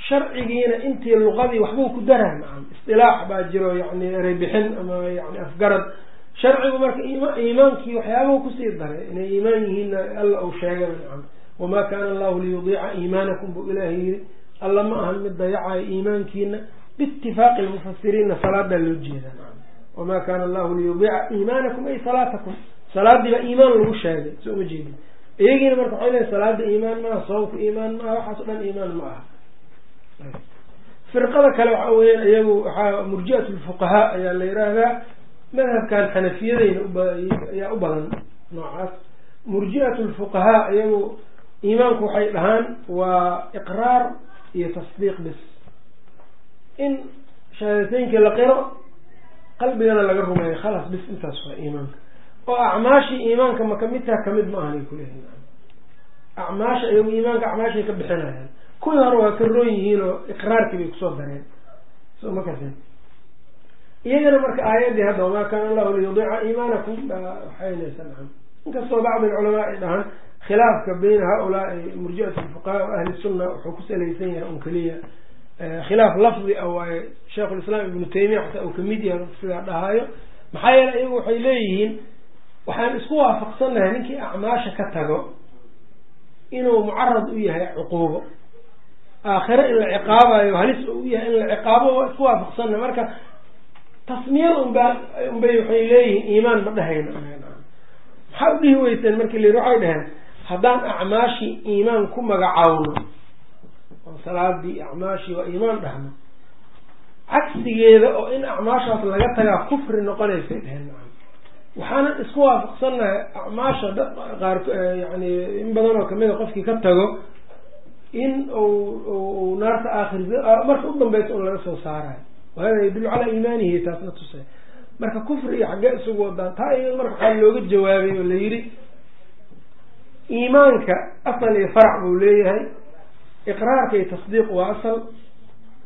sharcigiina intii luqadii waxbuu ku daraa nacam isdilaax baa jiro yani erey bixin ama yani afgarad. Sharcigu marka iimaankii waxyaabahu ku sii daray inay iimaan yihiinna alla uu sheegana nacam wamaa kaana allahu liyudiica iimaanakum buu ilaahay yiri alla ma ahan mid dayacayo iimaankiina biitifaaqi lmufasiriinna salaadaa loo jeeda nacam wamaa kaana allahu liyudiica iimaanakum ay salaatakum salaadii baa iimaan lagu sheegay soo uma jeedin iyagiina marka waxay leeyn salaada iimaan maaha soomka iimaan maaha waxaas dhan iimaan ma aha firqada kale waxa weyaan iyagu waxaa murjiat lfuqahaa ayaa la yiraahdaa madhabkan xanafiyadeyna ayaa u badan noocaas murjiat lfuqahaa iyagu iimaanku waxay dhahaan waa iqraar iyo tasdiiq bis. In shahaadateynka la qiro qalbigana laga rumeeyo khalas bis intaas waa iimaanka. Oo acmaashii iimaanka ma ka mid taha ka mid ma ahanay kuleeyihin acmaasha iyagu iimaanka acmaashay ka bixinayaan. Kuwii hore waa ka roon yihiin oo iqraarkii bay ku soo dareen. Soo ma iyagana marka aayaddii hadda wamaa kaana allahu liyudiica iimaanakum? Baa waxaynaysa naam inkastoo bacdi alculamaa ay dhahaan khilaafka bayna haaulaai murjiat lfuqahaa wa ahli sunna wuxuu ku salaysan yahay un keliya khilaaf lafdi a waaye sheikhulislaam ibnu taymiya xataa uu ka mid yahay sidaa dhahaayo. Maxaa yeele iyagu waxay leeyihiin waxaan isku waafaqsannahay ninkii acmaasha ka tago inuu mucarad u yahay cuquubo. Aakhiro in la ciqaabayo halis u yahay in la ciqaabo waa isku waafaqsannahay marka tasmiyad unbaa unbay waxay leeyihiin iimaan ma dhahayno maxaa u dhihi weyseen markii la yiri waxay dhaheen haddaan acmaashii iimaan ku magacaawno salaadii acmaashii waa iimaan dhahno cagsigeeda oo in acmaashaas laga tagaa kufri noqonaysay dheheen waxaanan isku waafaqsannahay acmaasha qaar yani in badan oo kamida qofkii ka tago in u naarta aakhir marka u dambeysa un laga soo saarayo. Wahada yadullu calaa iimaanihi taasna tusay. Marka kufri iyo xaggee isugu wadaan taa iyada marka waxaa looga jawaabay oo la yidhi iimaanka asal iyo farac buu leeyahay. Iqraarka iyo tasdiiq waa asal.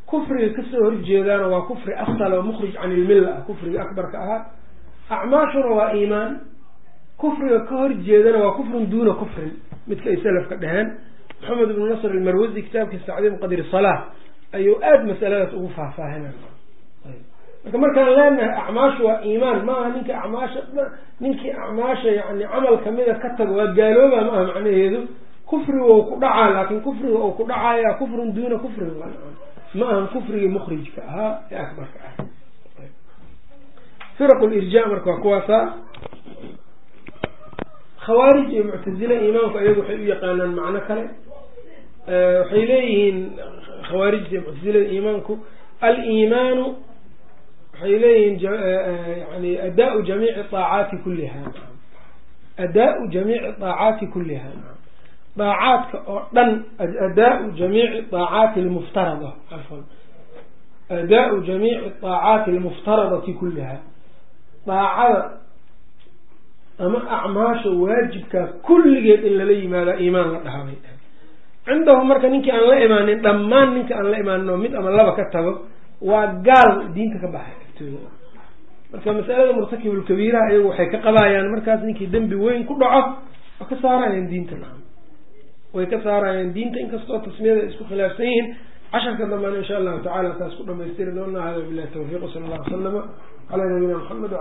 Kufriga ka soo horjeedaana waa kufri asal oo mukhrij can ilmilla ah kufriga akbarka ahaa. Acmaashuna waa iimaan. Kufriga ka horjeedana waa kufrun duuna kufrin midka ay salafka dheheen maxamed ibnu nasr almarwasi kitaabkiisa tacdiim qadri salaa ayuu aada masaladaas ugu faahfaahinay marka markaan leenahay acmaashu waa iimaan maaha ninka acmaasha ninkii acmaasha yani camal kamida ka tago waa gaalooba maaha macnaheedu. Kufriga u ku dhacaa laakin kufriga uu ku dhacaya kufrun duuna kufrin ma ahan kufrigii mukrijka ahaa ee akbarka ah firaq lirja marka waa kuwaasa khawaarij iyo muctazile iimaanku ayagu waxay u yaqaanaan macno kale. Waxay leeyihiin khawaarijta iyo muctazilada iimaanku aliimaanu waxay leeyihiin yani adaa jamiici aacaati kuliha adaa jamiici aacaati kuliha daacaadka oo dhan adaa jamiici aacaati almuftarada afan adaa jamiici aacaati almuftaradati kuliha daacada ama acmaasha waajibkaa kulligeed in lala yimaada iimaan la dhahabay cindahu marka ninkii aan la imaanin dhammaan ninka aan la imaanin oo mid ama laba ka tago waa gaal diinta ka baxay agtooda marka masalada murtakibulkabiiraha iyagu waxay ka qabaayaan markaas ninkii dembi weyn ku dhaco waa ka saarayaan diinta way ka saarayaan diinta inkastoo tasmiyada isku khilaafsan yihiin casharka dambaan insha allahu tacala taas ku dhamaystiri doona hada bilahi tawfiiq sala allah wasalama calaa nabiyina maxamed